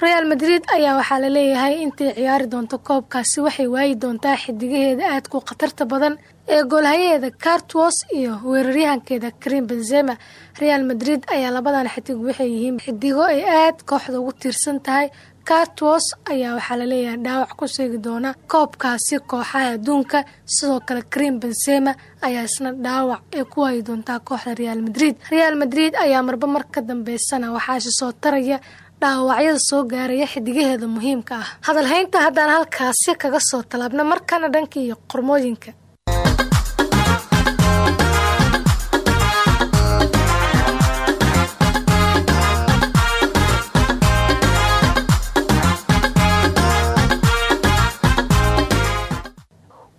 Reaal madrid ayaa waxaa la leeyahay intay ciyaari doonto koobkaasi waxay waayi doontaa xidigaheeda aadku khatarta badan ee goolhayaheeda cartwas iyo weeraryahankeeda karim benzema. Reaal madrid ayaa labadan xidig waxay yihiin xidigo ay aad kooxda ugu tiirsan tahay cartwas ayaa waxaa la leeyahay dhaawac ku seegi doona koobkaasi kooxaha adduunka. Sidoo kale karim benzema ayaa isna dhaawac ee ku waayi doontaa kooxda reaal madrid. Reaal madrid ayaa marba mar ka dambeysana waxaasi soo taraya dhaawacyada soo gaaraya xidigaheeda muhiimka ah. Hadalhaynta haddaan halkaasi kaga soo talaabna markana dhanka iyo qormooyinka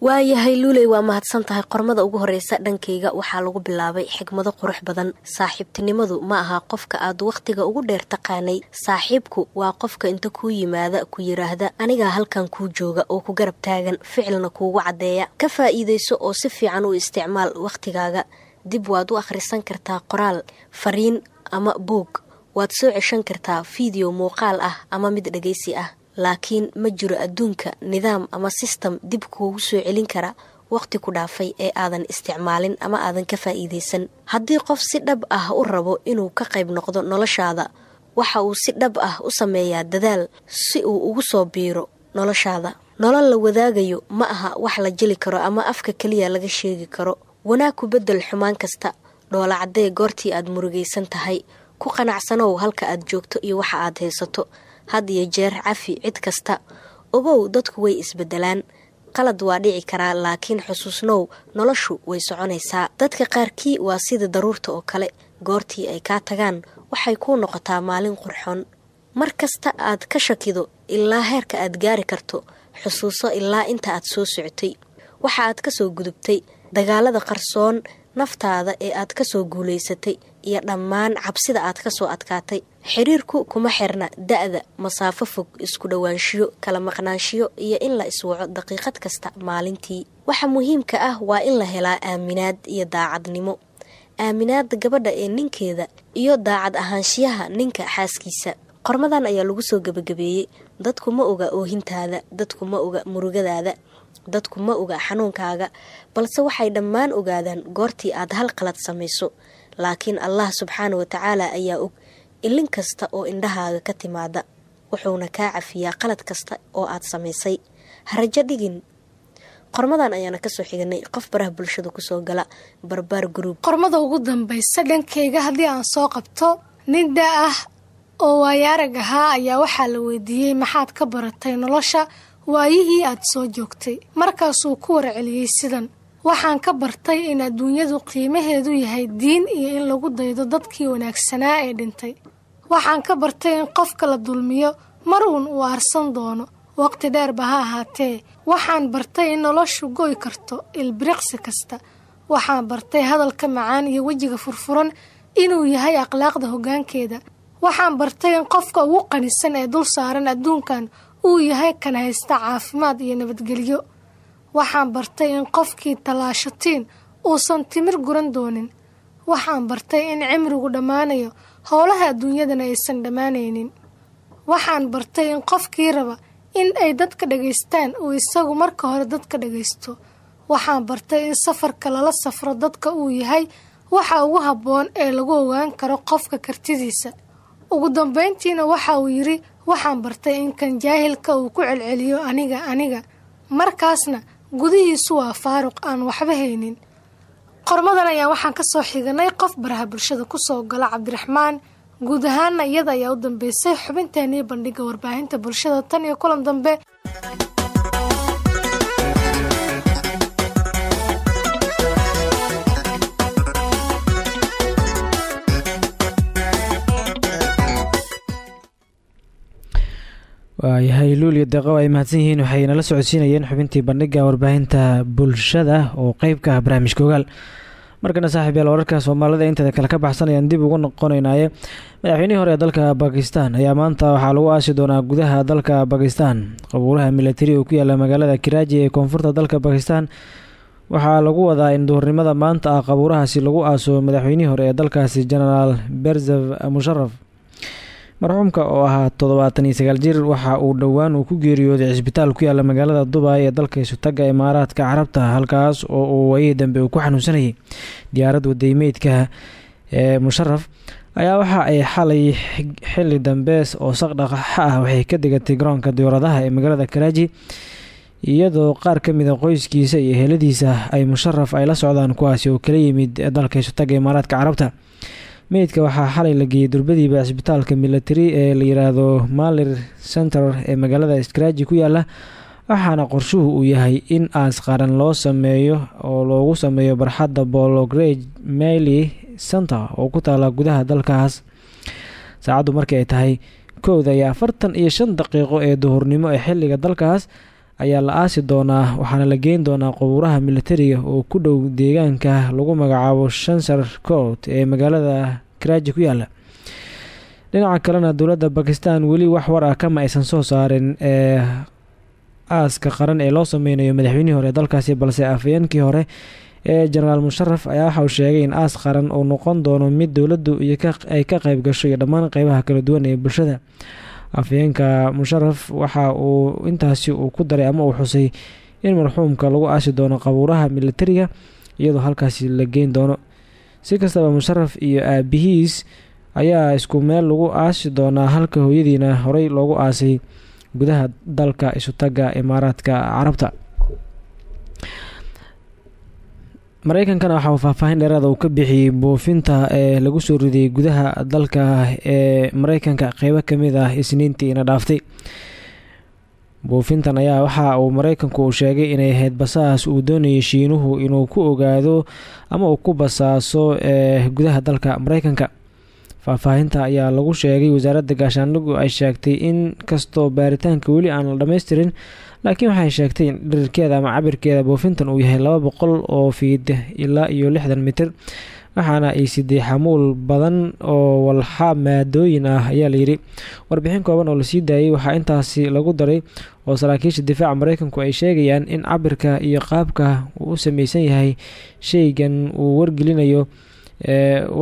waayahay luuley waa mahadsan tahay qormada ugu horeysa dhankayga waxaa lagu bilaabay xigmado qurux badan. Saaxiibtinimadu ma aha qofka aad wakhtiga ugu dheer taqaanay. Saaxiibku waa qofka inta kuu yimaada ku yiraahda anigaa halkan kuu jooga oo ku garab taagan ficilna kuugu caddeeya. Ka faa'iidayso oo si fiican u isticmaal wakhtigaaga. Dib waad u akhrisan kartaa qoraal fariin ama buog waad soo ceshan kartaa fiideo muuqaal ah ama mid dhegaysi ah laakiin ma jiro adduunka nidaam ama sistem dib kuugu soo celin kara wakhti ku dhaafay ee aadan isticmaalin ama aadan ka faa'iidaysan. Haddii qof si dhab ah u rabo inuu ka qayb noqdo noloshaada waxa uu si dhab ah u sameeyaa dadaal si uu ugu soo biiro noloshaada. Nolol la wadaagayo ma aha wax la jeli karo ama afka keliya laga sheegi karo. Wanaag ku beddel xumaan kasta dhoolacadee goortii aad murugaysan tahay ku qanacsanow halka aad joogto iyo waxa aad haysato had iyo jeer cafi cid kasta. Ogow dadku way isbedelaan qalad waa dhici karaa laakiin xusuusnow noloshu way soconaysaa. Dadka qaarkii waa sida daruurta oo kale. Goortii ay kaa tagaan waxay kuu noqotaa maalin qurxoon. Mar kasta aad ka shakido ilaa heerka aad gaari karto xusuuso ilaa inta aad soo socotay. Waxa aad ka soo gudubtay dagaalada qarsoon naftaada ee aad ka soo guulaysatay iyo dhammaan cabsida aad ka soo adkaatay xiriirku kuma xirna da-da masaafo fog isku dhowaanshiyo kala maqnaanshiyo iyo in la iswaco daqiiqad kasta maalintii. Waxa muhiimka ah waa in la helaa aaminaad iyo daacadnimo. Aaminaada gabadha ee ninkeeda iyo daacad ahaanshiyaha ninka xaaskiisa. Qormadan ayaa lagu soo gebagabeeyey dadku ma oga oohintaada dadku ma oga murugadaada dadku ma oga xanuunkaaga balse waxay dhammaan ogaadaan goortii aad hal qalad samayso. Laakiin allah subxaana wa tacaala ayaa og ilin kasta oo indhahaaga ka timaada wuxuuna kaa cafiyaa qalad kasta oo aad samaysay. Harajo dhigin. Qormadan ayaana ka soo xiganay. Qof baraha bulshada ku soo gala barbaar guruub qormada ugu dambaysa dhankayga haddii aan soo qabto nin daa ah oo waayaarag ahaa ayaa waxaa la weydiiyey maxaad ka baratay nolosha? Waayihii aad soo joogtay. Markaasuu ku warceliyey sidan waxaan ka bartay in adduunyadu qiimaheedu yahay diin iyo in lagu daydo dadkii wanaagsanaa ee dhintay waxaan ka bartay in qofka la dulmiyo mar uun uu aarsan doono. Waqti dheerba ha ahaatee. Waxaan bartay in noloshu goy karto ilbiriqsi kasta. Waxaan bartay hadalka macaan iyo wejiga furfuran inuu yahay akhlaaqda hoggaankeeda waxaan bartay in qofka ugu qanisan ee dul saaran adduunkan uu yahay kan haysta caafimaad iyo nabadgelyo. Waxaan bartay in qofkii tallaashatiin uusan timir guran doonin. Waxaan bartay in cimrigu dhammaanayo howlaha adduunyadana aysan dhammaanaynin. Waxaan bartay in qofkii raba in ay dadka dhagaystaan uu isagu marka hore dadka dhagaysto. Waxaan bartay in safarka lala safro dadka uu yahay waxa ugu habboon ee lagu ogaan karo qofka kartidiisa. Ugu dambayntiina waxa uu yidhi waxaan bartay in kan jaahilka uu ku celceliyo aniga aniga. Markaasna gudihiisu waa faaruq aan waxba haynin qormadan ayaa waxaan ka soo xiganay qof baraha bulshada ku soo gala cabdiraxmaan. Guud ahaana iyada ayaa u dambeysay xubinteenii bandhiga warbaahinta bulshada tan iyo kulan dambe waayahay luuliyo deeqo ay mahadsan yihiin waxay nala socodsiinayeen xubintii bandhiga warbaahinta bulshada oo qeyb ka ah barnaamijka ogaal markana saaxiib yaal wararka soomaalida inteeda kale ka baxsanayaan dib ugu noqonaynaaye madaxweynihii hore ee dalka bakistan ayaa maanta waxaa lagu aasi doonaa gudaha dalka bakistan qabuuraha milatari oo ku yaalla magaalada kiraaji ee koonfurta dalka bakistan waxaa lagu wadaa in duhurnimada maanta ah qabuurahaasi lagu aaso madaxweynihii hore ee dalkaasi genaraal berzev musharaf marxuumka oo ahaa toddobaatan iyo sagaal jir waxa uu dhowaan uu ku geeriyooday cisbitaal ku yaalla magaalada dubai ee dalka isutaga imaaraadka carabta halkaas oo uu waayihii dambe uu ku xanuunsanayay. Diyaarad wadaymeydka ee musharaf ayaa waxa ay xalay xili dambees oo saqdhaqaxa ah waxay ka degatay garoonka diyaaradaha ee magaalada karaaji iyadoo qaar ka mid a qoyskiisa iyo heladiisa ay musharaf ay la socdaan kuwaasi oo kala yimid dalka isutaga imaaraadka carabta meydka waxaa xalay la geeyey durbadiiba cisbitaalka milatari ee la yiraahdo malir center ee magaalada iskaraaji ku yaalla waxaana qorshuhu uu yahay in aas qaran loo sameeyo oo loogu sameeyo barxadda bolograge maily center oo ku taala gudaha dalkaas. Saacaddu markii ay tahay kowda iyo afartan iyo shan daqiiqo ee duhurnimo ee xilliga dalkaas ayaa la aasi doonaa waxaana la geyn doonaa qabuuraha militariga oo ku dhow deegaanka lagu magacaabo shansar court ee magaalada karaaji ku yaalla dhinaca kalena dowladda bakistan weli wax war ah kama aysan soo saarin ee aaska qaran ee loo sameynayo madaxweynihii hore dalkaasi balse afayeenkii hore ee jenaraal musharaf ayaa waxa uu sheegay in aas qaran uu noqon doono mid dowladdu ay ka qayb gasho iyo dhammaan qeybaha kala duwan ee bulshada afayeenka musharaf waxa uu intaasi uu ku daray ama uu xusay in marxuumka lagu aasi doono qabuuraha militariga iyadoo halkaasi la geyn doono. Si kastaba musharaf iyo aabihiis ayaa isku meel lagu aasi doonaa halka hooyadiina horey loogu aasay gudaha dalka isutaga imaaraadka carabta mareykankana waxa uu faahfaahin dheeraada uu ka bixiyey buufinta ee lagu soo ridiyey gudaha dalka ee mareykanka qeybo ka mid ah isniintii ina dhaaftay. Buufintan ayaa waxa uu mareykanku uu sheegay inay ahayd basaas uu doonayay shiinuhu inuu ku ogaado ama uu ku basaaso ee gudaha dalka mareykanka faahfaahinta ayaa lagu sheegay wasaaradda gaashaandhigu ay sheegtay in kastoo baaritaanka weli aan la dhammaystirin laakiin waxay sheegtay in dhirirkeeda ama cabirkeeda buufintan uu yahay laba boqol oo fiid ilaa iyo lixdan mitir waxaana ay siday xamuul badan oo walxa maadooyin ah ayaa layidhi warbixin kooban oo la sii daayey waxaa intaasi lagu daray oo saraakiisha difaaca mareykanku ay sheegayaan in cabirka iyo qaabka uu u sameysan yahay sheygan uu wargelinayo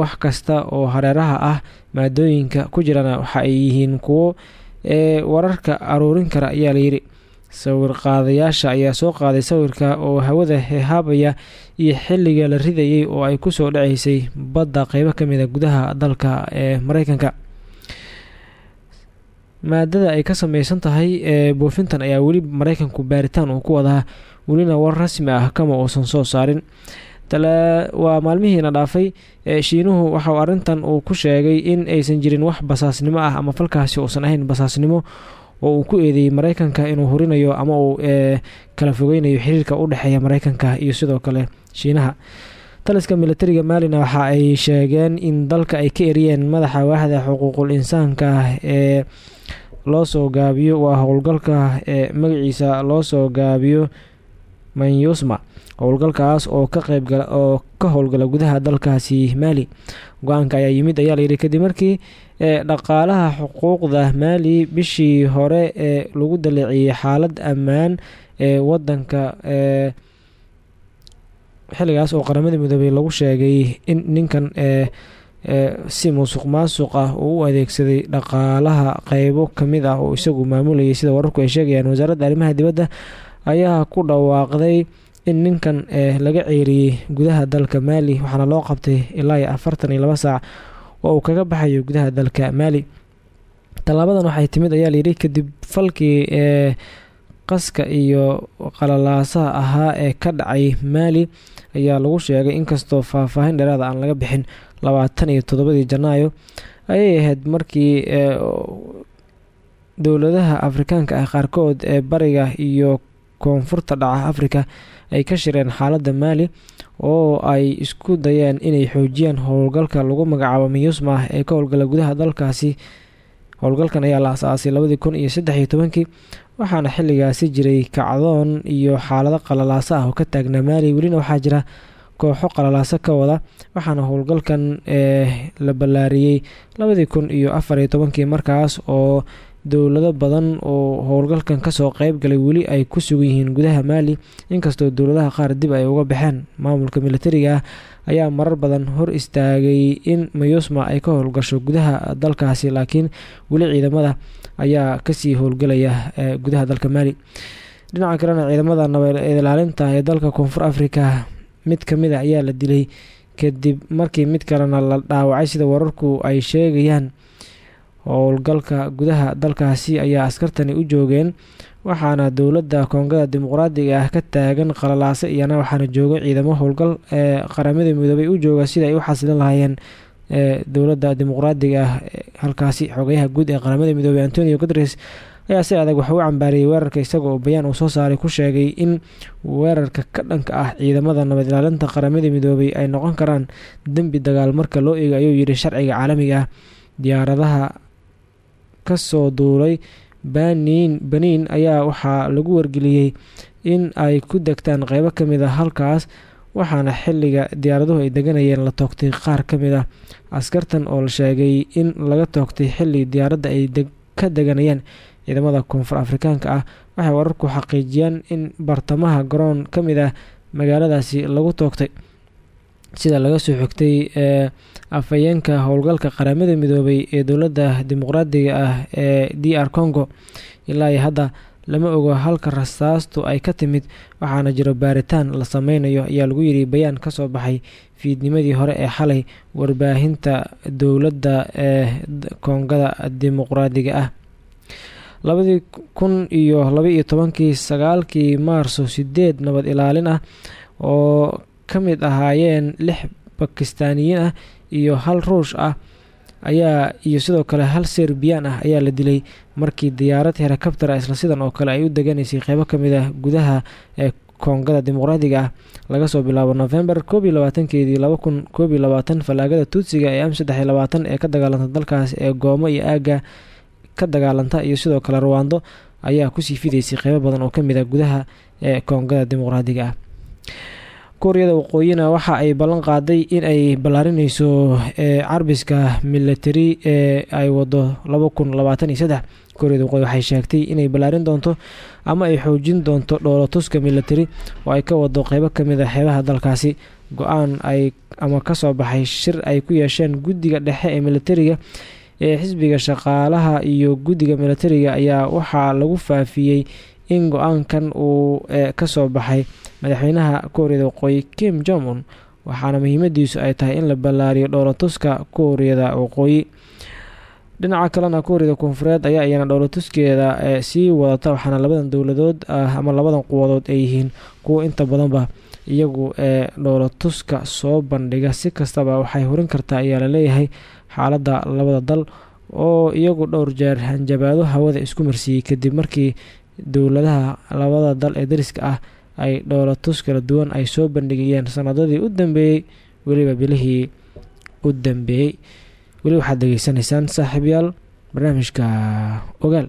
wax kasta oo hareeraha ah maadooyinka ku jirana waxa ay yihiin kuwo wararka aruurin kara ayaa layidhi sawir qaadayaasha ayaa soo qaaday sawirka oo hawada hehaabaya iyo xilliga la ridayay oo ay ku soo dhaceysay badda qeybo ka mid a gudaha dalka ee mareykanka maadada ay ka sameysan tahay ee buufintan ayaa weli mareykanku baaritaan uu ku wadaa welina war rasmi ah kama uusan soo saarin. Waa maalmihiina dhaafay shiinuhu waxauu arrintan uu ku sheegay in aysan jirin wax basaasnimo ah ama falkaasi uusan ahayn basaasnimo oo uu ku eedeeyey mareykanka inuu hurinayo ama uu kala fogeynayo xiriirka u dhexeeya mareykanka iyo sidoo kale shiinaha. Taliska militariga maalina waxa ay sheegeen in dalka ay ka eriyeen madaxa waaxda xuquuqul insaanka ee loo soo gaabiyo waa howlgalka ee magaciisa loo soo gaabiyo manyusma howlgalkaas oo ka qeybgala oo ka howlgala gudaha dalkaasi maali go'aanka ayaa yimid ayaa layidhi kadib markii ee dhaqaalaha xuquuqda maali bishii hore ee lagu daleeciyey xaalad ammaan ee wadanka ee xilligaas oo qaramada midoobey lagu sheegay in ninkan ee si musuq maasuq ah uu u adeegsaday dhaqaalaha qeybo ka mid ah oo isagu maamulayay. Sida wararku ay sheegayaan wasaaradda arrimaha dibadda ayaa ku dhawaaqday in ninkan laga ceeriyey gudaha dalka maali waxaana loo qabtay ilaa iyo afartan iyo laba saac oo uu kaga baxayo gudaha dalka maali tallaabadan waxay timid ayaa layidhi kadib falkii ee qaska iyo qalalaasaha ahaa ee ka dhacay maali ayaa lagu sheegay inkastoo faahfaahin dheeraada aan laga bixin labaatan iyo toddobadii janaayo ayay ahayd markii dowladaha afrikaanka ah qaarkood ee bariga iyo koonfurta dhaca afrika ay ka shireen xaaladda maali oo ay isku dayeen inay xoojiyaan howlgalka lagu magacaabo miyusma ee ka howlgala gudaha dalkaasi. Howlgalkan ayaa la as-aasay labadii kun waxaana xilligaasi jiray kacdoon iyo xaalado qalalaaso ah oo ka taagnaa maali welina waxaa jira kooxo qalalaaso ka wada waxaana howlgalkan ee la ballaariyey labadii kun markaas oo dowlado badan oo howlgalkan ka soo qeyb galay weli ay ku sugan yihiin gudaha maali inkastoo dowladaha qaar dib ay uga baxeen. Maamulka militariga ah ayaa marar badan hor istaagay in mayusma ay ka howlgasho gudaha dalkaasi laakiin weli ciidamada ayaa ka sii howlgalaya gudaha dalka maali dhinaca kalena ciidamada nabad ilaalinta ee dalka koonfur africa mid ka mid a ayaa la dilay kadib markii mid kalena la dhaawacay sida wararku ay sheegayaan howlgalka gudaha dalkaasi ayaa askartani u joogeen waxaana dowladda koongada dimuqraadiga ah ka taagan qalalaase iyana waxaana jooga ciidamo howlgal ee qaramada midoobay u jooga sida ay u xasilin lahaayeen ee dowladda dimuqraadiga ah halkaasi xogayaha guud ee qaramada midoobey antonio guteres ayaa si adag waxa u cambaariyey weerarka isaga oo bayaan uu soo saaray ku sheegay in weerarka ka dhanka ah ciidamada nabad ilaalinta qaramada midoobay ay noqon karaan dembi dagaal marka loo eego ayuu yidhi sharciga caalamiga ah. Diyaaradaha ka soo duulay baniin baniin ayaa waxaa lagu wargeliyey in ay ku degtaan qeybo ka mid a halkaas waxaana xilliga diyaaraduhu ay deganayeen la toogtay qaar ka mid ah askartan oo la sheegay in laga toogtay xili diyaaradda ay ka deganayeen ciidamada koonfur afrikaanka ah. Waxay wararku xaqiijiyeen in bartamaha garoon ka mid ah magaaladaasi lagu toogtay sida laga soo xigtay ee afhayeenka howlgalka qaramada midoobay ee dowladda dimuqraadiga ah ee d r congo. Ilaa iyo hadda lama ogo halka rasaastu ay ka timid waxaana jiro baaritaan la sameynayo ayaa lagu yidhi bayaan ka soo baxay fiidnimadii hore ee xalay warbaahinta dowladda ee koongada dimuqraadiga ah. Labadii kun iyo laba-iyo tobankii sagaalkii maarso sideed nabad ilaalin ah oo ka mid ahaayeen lix bakistaaniyiin ah iyo hal ruush ah ayaa iyo sidoo kale hal serbiyaan ah ayaa la dilay markii diyaarad helikabtera isla sidan oo kale ay u deganaysay qeybo ka mid ah gudaha ee koongada dimuqraadiga ah. Laga soo bilaabo november koob iyo labaatankeedii laba kun tuutsiga ee am saddex iyo labaatan ee ka dagaalanta dalkaas ee goomo iyo aaga ka dagaalanta iyo sidoo kale ruwando ayaa ku sii fidaysay qeybo badan oo ka mid ah gudaha ee koongada dimuqraadiga ah kuuriyada waqooyina waxa ay ballan qaaday in ay ballaarineyso ee carbiska military ee ay wado kuuriyada waqooyi waxay sheegtay inay ballaarin doonto ama ay xoojin doonto dhoolatuska military oo ay ka wado qeybo ka mid a xeebaha dalkaasi. Go'aan ay ama ka soo baxay shir ay ku yeesheen guddiga dhexe ee militariga ee xisbiga shaqaalaha iyo guddiga militariga ayaa waxaa lagu faafiyey in go'aankan uu ka soo baxay madaxweynaha kuuriyada waqooyi kim jong un waxaana muhiimadiisu ay tahay in la ballaariyo dhoolatuska kuuriyada waqooyi. Dhinaca kalena kuuriyada koonfureed ayaa iyana dhoolatuskeeda sii wadata waxaana labadan dowladood ama labadan quwadood ay yihiin kuwo inta badanba iyagu ee dhoolatuska soo bandhiga. Si kastaba waxay horin kartaa ayaa la leeyahay xaaladda labada dal oo iyagu dhowr jeer hanjabaado hawada isku marsiiyey. Kadib markii dowladaha labada dal ee dariska ah ay dhoolatus kala duwan ay soo bandhigayeen sanadadii u dambeeyey weliba bilihii u dambeeyey. Weli waxaad degeysanaysaan saaxiibyaal barnaamijka ogaal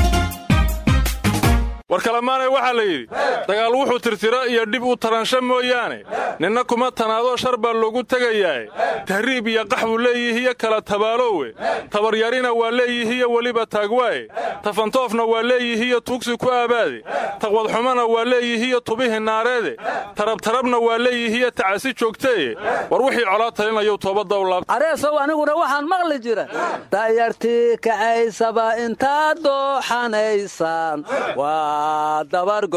war kalamaanay waxaa la yidhi dagaal wuxuu tirtira iyo dhib u taransha mooyaane. Ninna kuma tanaadoo shar baa loogu tegayaae tahriib iyo qax buu leeyihiyo kala tabaalowe tabaryarina waa leeyihiyo weliba taagwaaye tafantoofna waa leeyihiyo tuugsi ku aabaade. Taqwadxumana waa leeyihiyo tubihi naareede. Tarabtarabna waa leeyihiyo tacasi joogteeye. War wixii colaa talinayow toobadda u laabta areesow aniguna waxaan maqli jira dayartii kacaysaba intaad dooxanaysaan dabar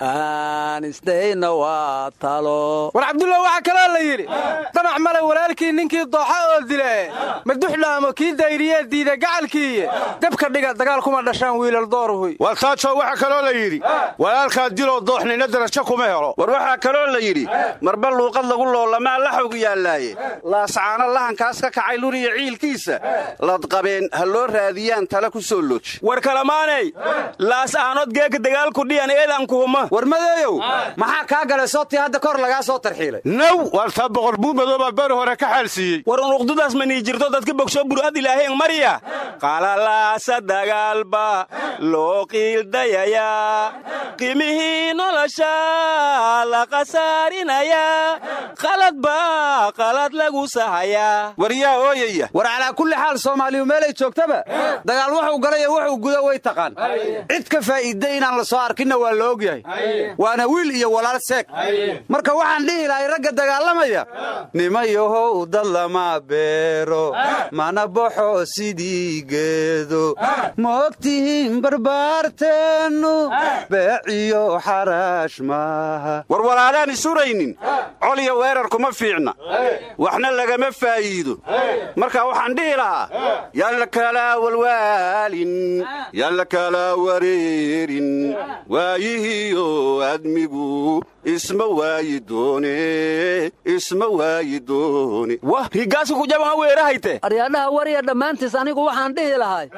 go'ayne aan isdayna waa talo. War cabdulla waxaa kaloo la yidhi damac male walaalkii ninkii dooxa oo dile maduxdhaamo kii dayriyee diida gacalkiiye dabka dhiga dagaal kuma dhashaan wiilal dooruhuy war taajo waxaa kaloo la yidhi walaalkaa diloo dooxnina darajo kuma helo. War waxaa kaloo la yidhi marba luuqad lagu loolamaa laxawgu yaallaaye? Laascaano lahankaas ka kacay luriya ciilkiisa. Ladqabeen ha loo raadiyaan tale ku soo looji. War kalamaanay laascaanood geeka dagaalku dhiyan eedankuhuma war madeeyow maxaa kaa galay? Sootii hadda kor lagaa soo tarxiilay. Naw war taa boqor buumadoobaa beri hore ka xaalsiiyey. War unuqdudaas ma nii jirto dadka bogsho bur'ad ilaaheen marya qalalaasa dagaalba loo qiildayayaa qimihii nolosha la khasaarinayaa qalad baa qalad lagu sahayaa. War yaa ooyaya. War calaa kulli xaal soomaaliyu meelay joogtaba. Dagaal wuxuu galayo wuxuu gudo way taqaan. Cid ka faa'iidda inaan la soo arkinna waa la ogyahay waana wiil iyo walaal seeg marka waxaan dhihi lahay ragga dagaalamaya nimayahow dad lama beero mana baxo sidii geedo ma ogtihiin barbaarteennu beeciyo xaraash maaha. War walaalaan isuraynin col iyo weerar kuma fiicna. Waxna lagama faa'iido. Marka waxaan dhihi lahaa yaan la kala walwaalin yaan la kala wareerin waayihiyo admigu isma waayi doone isma waayi doone. Wah rigaaska kujaban weerahayte aryaadhaha wariya dhammaantiis anigu waxaan dhihi lahay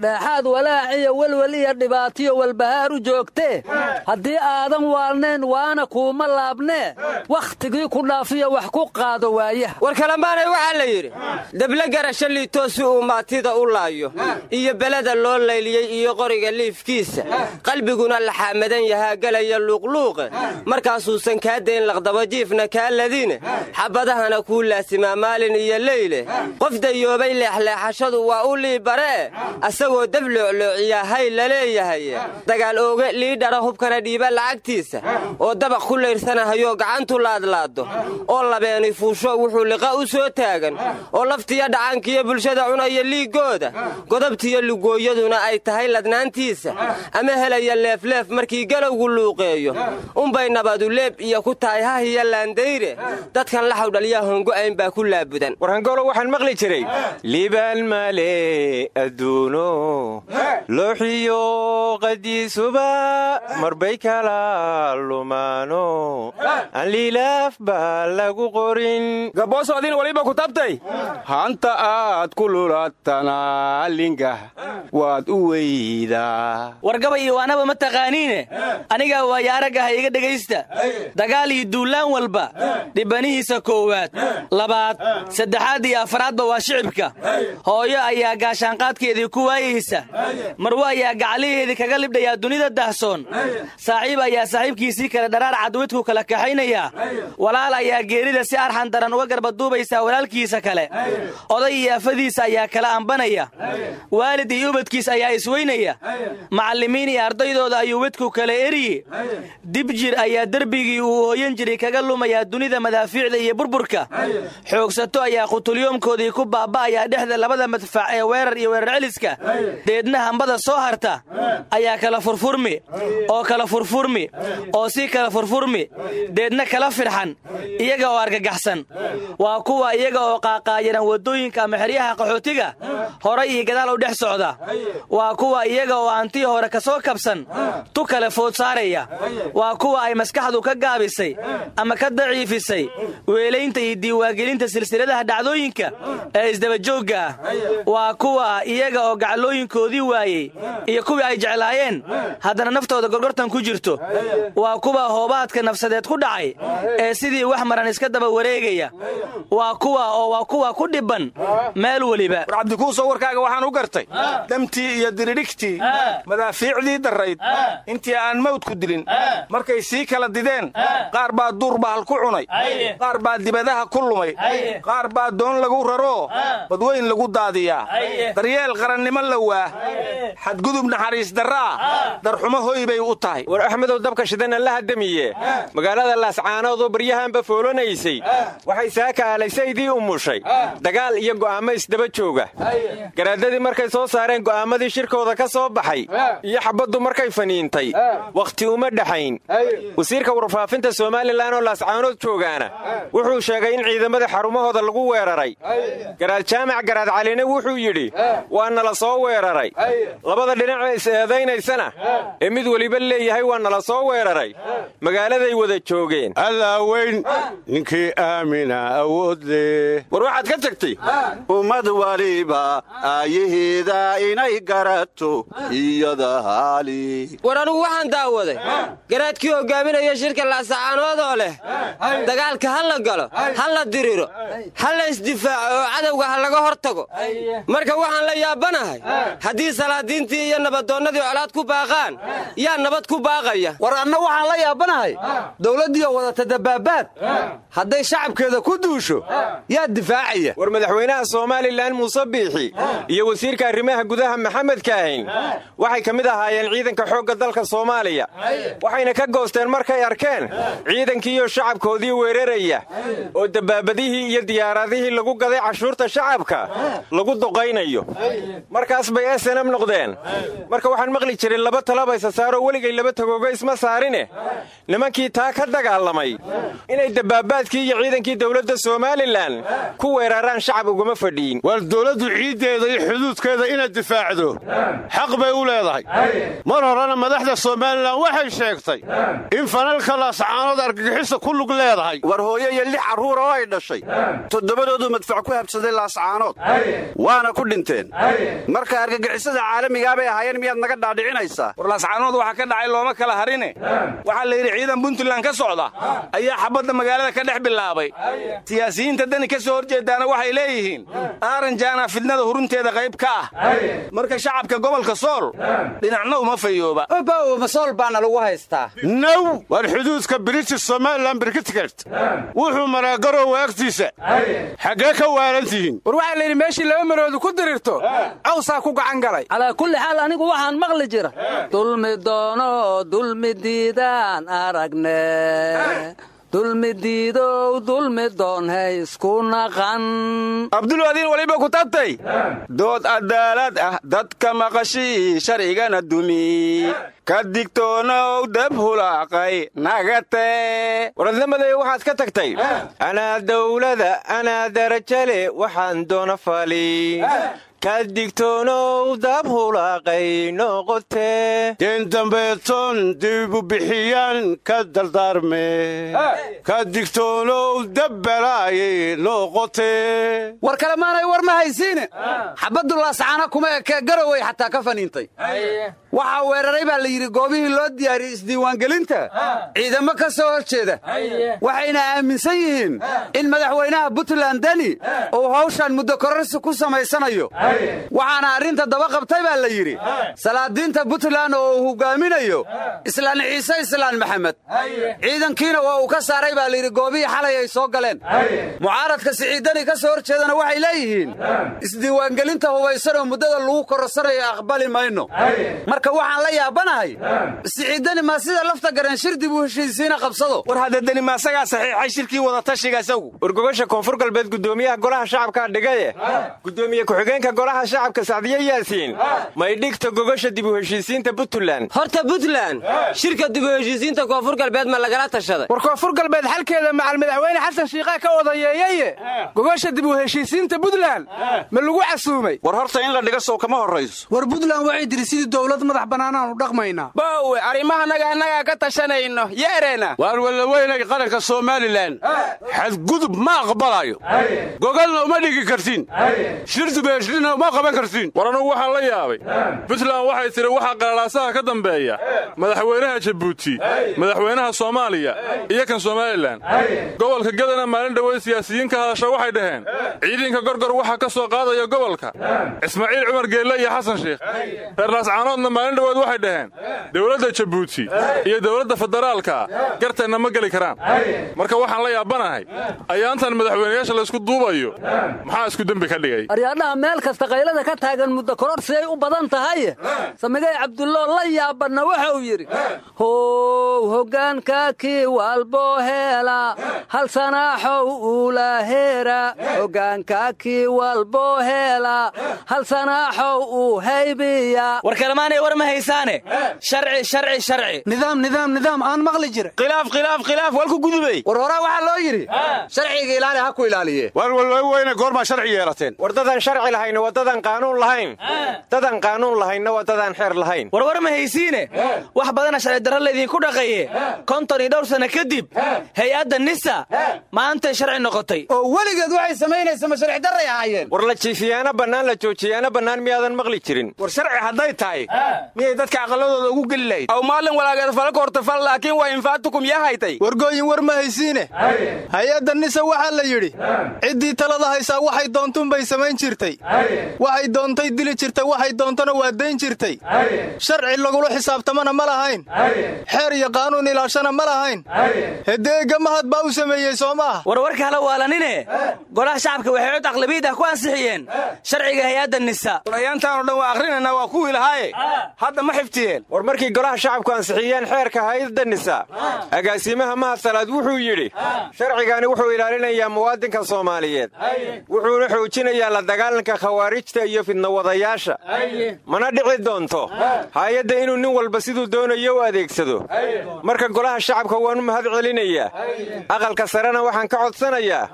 dheexaad walaaciyo welwel iyo dhibaatiyo walbahaar u joogtee haddii aadan waalnayn waana kuuma laabnee wakhtigii ku dhaafiyo wax ku qaado waayaha. War kalamaanay waxaa la yidhi dable garasho liitoo si uu maatida u laayo iyo beleda loo layliyey iyo qoriga liifkiisa. Qalbiguna laxaamadan yahaa gelaya luuqluuqe markaasuusan kaa dayn laqdabo jiifna kaa ladine. Xabadahana kuu laasimaa maalin iyo leyle qof dayoobay leexleexashadu waa u liibaree asagoo dab loocloociyaa hay la leeyahay. Dagaal ooge liidhara hubkana dhiiba lacagtiisa. Oo dabaq ku layrsanahayo gacantu laadlaaddo. Oo labeeni fuusho wuxuu liqa u soo taagan. Oo laftiyo dhacankiyo bulshada cunaya liiggooda godobtiyo lugooyaduna ay tahay ladnaantiisa. Ama helaya leefleef markii galowgu luuqeeyo unbay nabadu leeb iyo ku tahay hahiyo laandayre. Dadkan laxaw dhaliyaa hongo'ayn baa ku laabudan. War hangolo waxaan maqli jiray. Liibaan male adduuno. Looxiyo qadiisuba marbay kala lumaano. Aan liilaaf baa lagu qorin. Gaboosoodin waliba ku tabtay. Hanta aad ku lulatana lingah waad u weydaa. Wargabay iyo waanaba ma taqaaniine anigaa waayo araggaha iga dhegaysta. Dagaal iyo duulaan walba. Dhibanihiisa koowaad. Labaad saddexaad iyo afraadba waa shicibka. Hooyo ayaa gaashaanqaadkeedii ku waayaysa marwe ayaa gacaliheedii kaga libdhayaa dunida dahsoon. Saaxiib ayaa saaxiibkiisii kale dharaar cadwidku kala kaxaynaya walaal ayaa geerida si arxan daran uga garbaduubaysaa walaalkiisa kale. Oday iyo afadiisa ayaa kala ambanaya waalid iyo ubadkiis ayaa isweynaya. Macallimiin iyo ardaydooda ayuu wedku kala eriye dib jir ayaa derbigii uu hooyan jiray kaga lumayaa dunida madaafiicda iyo burburka. Xoogsato ayaa qutulyoomkoodii ku baaba'ayaa dhexda labada madfac ee weerar iyo weerar celiska. Deedna hambada soo harta ayaa kala furfurmi oo kala furfurmi oo sii kala furfurmi. Deedna kala firxan iyaga oo argagaxsan. Waa kuwa iyaga oo qaaqaayaran waddooyinka ama xeryaha qaxootiga horay iyo gadaal u dhex socda. Waa kuwa iyaga oo aantii hore ka soo kabsan. Tu kale food saaraya waa kuwa ay maskaxdu ka gaabisay ama ka daciifisay weelaynta iyo diiwaangelinta silsiladaha dhacdooyinka ee isdabajoogga ah. Waa kuwa iyaga oo gaclooyinkoodii waayey iyo kuwii ay jeclaayeen haddana naftooda gorgortan ku jirto. Waa kuwa hoobaadka nafsadeed ku dhacay ee sidii wax maran iska daba wareegaya. Waa kuwa oo waa kuwa ku dhibban meel weliba war warkaaga waxaan u gartay damtii iyo diridhigtii madaafiicdii darrayd. Intii aan mawdku dilin. Markay sii kala dideen qaar baa duur bahal ku cunay. Qaar baa dibadaha ku lumay. Qaar baa doon lagu raroo badweyn lagu daadiyaa daryeel qarannimo la waa. Xadgudub naxariis darraa darxumo hoy bay u tahay. War axmedow dabka shidana la hadamiye magaalada laascaanoodoo baryahanba foolanaysay. Waxay saaka alaysaydii umushay dagaal iyo go'aamo isdaba jooga. Garaadadii markay soo saareen go'aamadii shirkooda ka soo baxay. Iyo xabaddu markay faniintay uma dhexayn wasiirka warfaafinta somalilan oo laascaanood joogaana wuxuu sheegay in ciidamada xarumahooda lagu weeraray. Garaad jaamac garaad caline wuxuu yidhi waa nala soo weeraray. Labada dhinac is eedaynaysana ee mid weliba leeyahay waa nala soo weeraray. Magaaladay wada joogeen. Allaaweyn ninkii aamina awood leh war waxaad ka tagtay? Ummad waliba aayaheeda inay garato iyada haali. War anugu waxaan daawaday garaadkii hogaaminaya shirka laasacaanoodoo leh dagaalka ha la galo ha la diriro ha la isdifaaco oo cadowga ha laga hor tago marka waxaan la yaabanahay haddii salaadiintii iyo nabadoonnadii colaad ku baaqaan yaa nabad ku baaqaya. War anna waxaan la yaabanahay dowladdiioo wadata dabaabaad hadday shacabkeeda ku duusho yaa difaacaya. War madaxweynaha somalilan muuse biixi iyo wasiirka arrimaha gudaha maxamed kaahin waxay ka mid ahaayeen ciidanka xoogga dalka soomaaliya waxayna ka goosteen markay arkeen ciidankiiyo shacabkoodii weeraraya. Oo dabaabadihii iyo diyaaradihii lagu gaday cashuurta shacabka lagu duqaynayo markaas bay snm noqdeen. Marka waxaan maqli jiray laba talabaysa saaroo weligay laba tagoogo isma saarine. Nimankii taa ka dagaalamay inay dabaabaadkii iyo ciidankii dowladda somalilan ku weeraraan shacab uguma fadhiyin war dowladdu ciiddeeda iyo xuduudkeeda inaad difaacdo. Xaq bay u leedahay. Mar horena madaxda somalilan waxay sheegtay in fanalka laascaanood argagixisa ku lug leedahay. War hooyo iyo lix carruur oo ay dhashay. Toddobadoodu madfac ku habsaday laascaanood waana ku dhinteen. Marka argagixisada caalamigaa bay ahaayeen miyaad naga dhaadhicinaysaa war laascaanood waxaa ka dhacay looma kala harine. Waxaa la yidhi ciidan puntland ka socda. Ayaa xabadda magaalada ka dhex bilaabay. Siyaasiyiinta dani ka soo horjeedaana waxay leeyihiin aaranjaana fidnada hurunteeda qayb ka ah. Marka shacabka gobolka sool dhinacna uma fayooba. Masool baana lagu haystaa? Naw war xuduudka british somalilan brikitgert wuxuu maraa garowa agtiisa xaggee ka waalantihiin? War waxaa la yidhi meeshii laba maroodu ku dirirto cawsaa ku gacan galay. Calaa kulli xaal anigu waxaan maqli jira dulmi doono dulmi diidaan aragne dulmi diidow dulmi doonhay isku naqan. Abdulwadiin waliba ku tabtay dood cadaalad ah dadka maqashii sharcigana dumi. Ka digtoonow dab hulaaqay nagate waradnimaday waxaad ka tagtay? Anaa dawlada anaa darajale waxaan doona fali ka digtoonow dab hulaaqay noqote deen dambeetoon dibu bixiyaan ka dardaarme ka digtoonow dabbelaayay noqote war kale maanay war ma haysiine xabaddu laascaana kuma eke garowey xataa ka faniintay waxaa weeraray baa la yidhi goobihii loo diyaariyey isdiiwaangelinta ciidamo ka soo hor jeeda waxayna aaminsan yihiin in madaxweynaha puntland deni uu hawshan muddo kororsi ku samaysanayo. Waxaana arrinta daba qabtay baa la yidhi. Salaadiinta puntland oo uu hogaaminayo islaan ciise islaan maxamed. Ciidankiina waa uu ka saaray baa layidhi goobihii xalay ay soo galeen. Mucaaradka siciidani ka soo hor jeedana waxay leeyihiin isdiiwaangelinta hubaysan oo muddada lagu kororsanayo aqbali mayno marka waxaan la yaabanahay siciidani maa sida lafta garan shir dib u heshiisiina qabsado. War hadda deni maasagaa saxiixay shirkii wadatashiga isagu. Wargogasha koonfur galbeed gudoomiyaha golaha shacabkaa dhigaye gudoomiye ku-xigeenka golaha shacabka sacdiye yaasiin. May dhigta gogasha dib u heshiisiinta puntland. Horta puntland shirka dib u heshiisiinta koonfur galbeed ma lagala tashaday. War koonfur galbeed xalkeeda macal madaxweyne xasan shiiqaa ka odayeeyeye gogasha dib u heshiisiinta puntland ma lagu casuumay. War horta in la dhiga sow kama horrayso. War puntland waxay tiri sidii dowlad madax bannaanaanu dhaqmaynaa boowe arrimahanaga annagaa ka tashanayno yeereena waar walaweynay qaranka somalilan xadgudub ma aqbalayo. Gogolna uma dhigi kartiin. Shirdubeeshina uma qaban kartiin. War anugu waxaan la yaabay. Puntland waxay tidhi waxaa qalalaasaha ka dambeeya madaxweynaha jabuuti madaxweynaha soomaaliya iyo kan somalilan. Gobolka gadana maalin dhoweyd siyaasiyiin ka hadasha waxay dhaheen ciidanka gorgor waxaa ka soo qaadaya gobolka. Ismaaciil cumar geelle iyo xasan sheikh reer laascaanoodna maalin waxay dhaheen dowladda jabuuti iyo dowladda federaalka garteenna ma geli karaan. Marka waxaan la yaabanahay ayaantan madaxweynayaasha laysku duubayo maxaa isku dembi ka dhigay? Aryaadhaha meel kasta qaylada ka taagan muddo kororsi ay u badan tahay. Samigay cabdulloo la yaabanna waxa uu yidhi how hoggaanka kii walboo heela hal sanaaxow uula heera. Hoggaanka kii walboo heela hal sanaaxow uu haybiya war ma haysaane sharci sharci sharci. Nidaam nidaam nidaam. Aan maqli jira khilaaf khilaaf khilaaf. Walku gudubay. War horaa waxaa loo yidhi. Sharciga ilaali ha ku ilaaliye. Waar walweyne goormaa sharci yeelateen war dadaan sharci lahayna waa dadaan qaanuun lahayn. Dadaan qaanuun lahaynna waa dadaan xeer lahayn. War war ma haysiine wax badana sharci darro laydinku dhaqaye konton iyo dhowr sanno kadib hay'adda nisa maantay sharci noqotay. Oo weligeed waxay samaynaysa ma sharci darray ahaayeen. War la jiifiyaana bannaan la joojiyaana bannaan miyaadan maqli jirin. War sharci hadday tahay miyay dadka aqalladooda ugu geli lahayd? Aw maalin walaageed fala korta fal laakiin waa infaatukum yaa haytay. Wargooyin war ma haysiine. Hay'adda nisa waxaa la yidhi ciddii talada haysaa waxay doontunbay samayn jirtay. Waxay doontay dili jirtay waxay doontona waa dayn jirtay. Sharci lagula xisaabtamana ma lahayn. Xeer iyo qaanuun ilaashana ma lahayn. Hedeega mahad baa u sameeyey soo maaha war warka hala waalanine. Golaha shacabka waxay cod aqlabiid ah ku ansixiyeen. Sharciga hay'adda nisa. Ayaantaanoo dhan waa akhrinaynaa waa kuwii lahaaye hadda ma xifdiyeen war markii golaha shacabku ansixiyeen xeerka hay'adda nisa agaasimaha mahad salaad wuxuu yidhi sharcigani wuxuu ilaalinayaa muwaadinka soomaaliyeed. Wuxuuna xoojinayaa la dagaalanka khawaarijta iyo fidnawadayaasha. Mana dhici doonto. Hay'adda inuu nin walba siduu doonayo u adeegsado. Marka golaha shacabka waan u mahad celinayaa aqalka sarena waxaan ka codsanayaa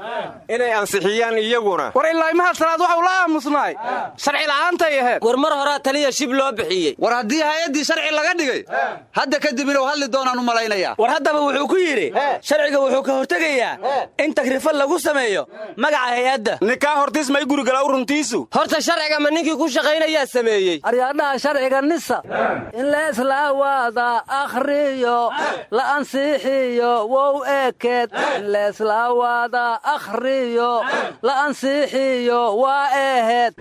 inay ansixiyaan iyaguna. War ilaa mahad salaad waxau la aamusnaay sharci la'aantay aheed. War mar horaa taliya shib loo bixiyey war haddii hay'addii sharci laga dhigay hadda kadib inuu hadli doonaan u malaynayaa war haddaba wuxuu ku yidhi sharciga wuxuu ka hortegayaa in takrifo lagu sameeyo magaca hay'adda. Ninkaa hortiis may gurigala u runtiisu. Horta sharciga ma ninkii ku shaqaynayaa sameeyey. Aryaadhaha sharciga nisa. In leesla wada akhriyo la ansiixiyo wow ekeed in leesla wada akhriyo la ansiixiyo waa eheed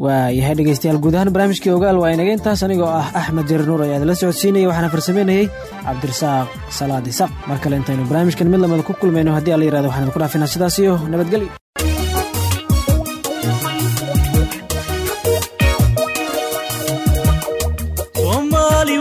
waayahay dhegaystayaal guud ahaan barnaamijkii ogaal waa inaga intaas anigoo ah axmed jarir nuur ayaa idinla socodsiinaya waxaana farsamaynayey cabdirasaaq salaad isaq mar kale intaynu barnaamijkan mid lamada ku kulmayno haddii alla yiraahdo waxaan idinku dhaafinaa sidaas iyo nabadgelyo. Soomaali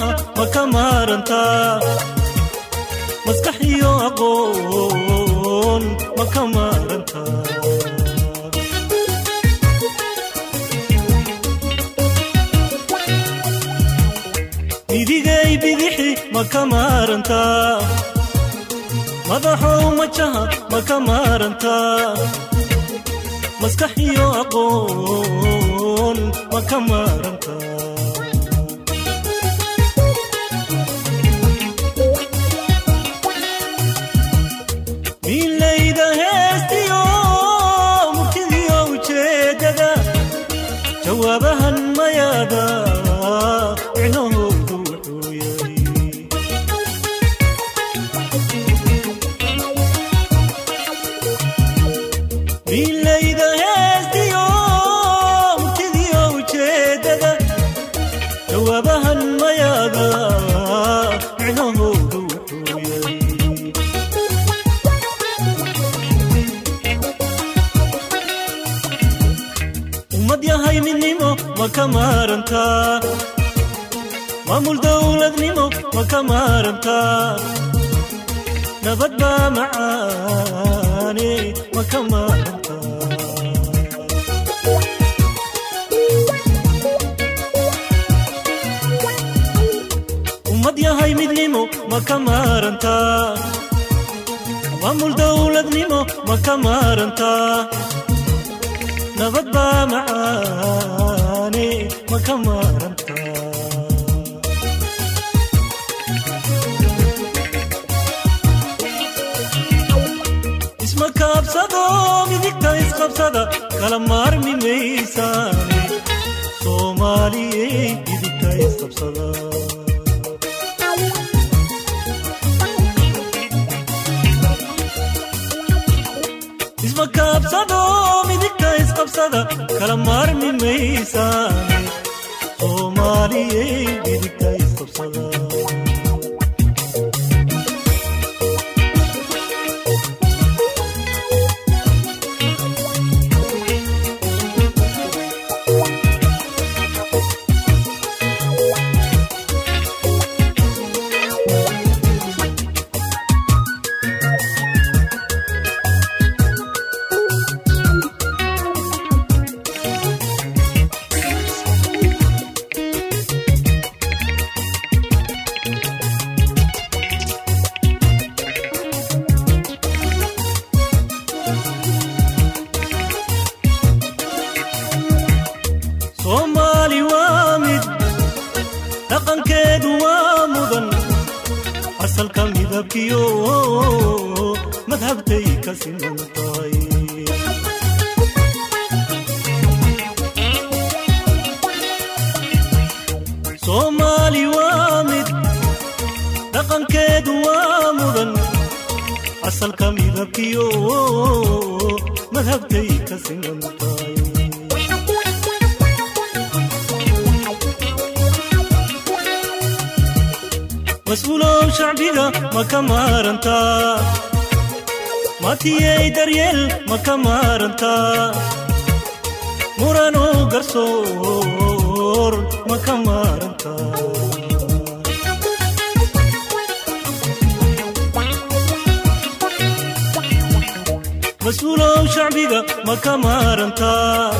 madaxow maamul dowladnimo ma ka maarantaa nabad baa macaane ma ka maaranta isma kaabsado midigta isqabsada kala maarmi maysaane soomaaliye midigta isqabsada cuntada kala maarmi maysaan soomaaliyey dhirika isqabsada mas'uulow shacbiga ma ka maarantaa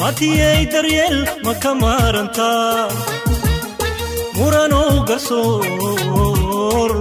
matiyey daryeel ma ka maarantaa muranow gasoor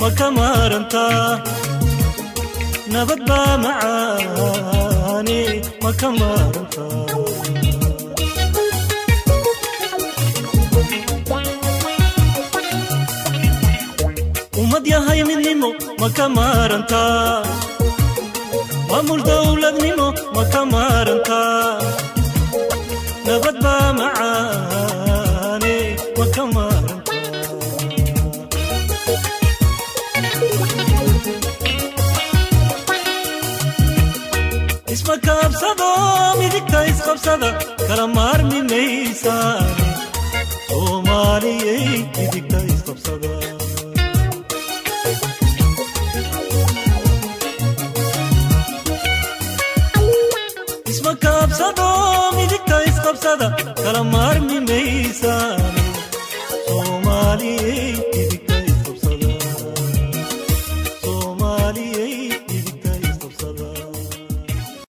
ma ka nabad baa macaani ma ka maarantaa midnimo ma ka maamul dowladnimo ma ka nabad baa macaani? Isqabsada kala maarmi maysaane soomaaliyey midigta isqabsada isqabsada kala maarmi maysaane soomaaliyey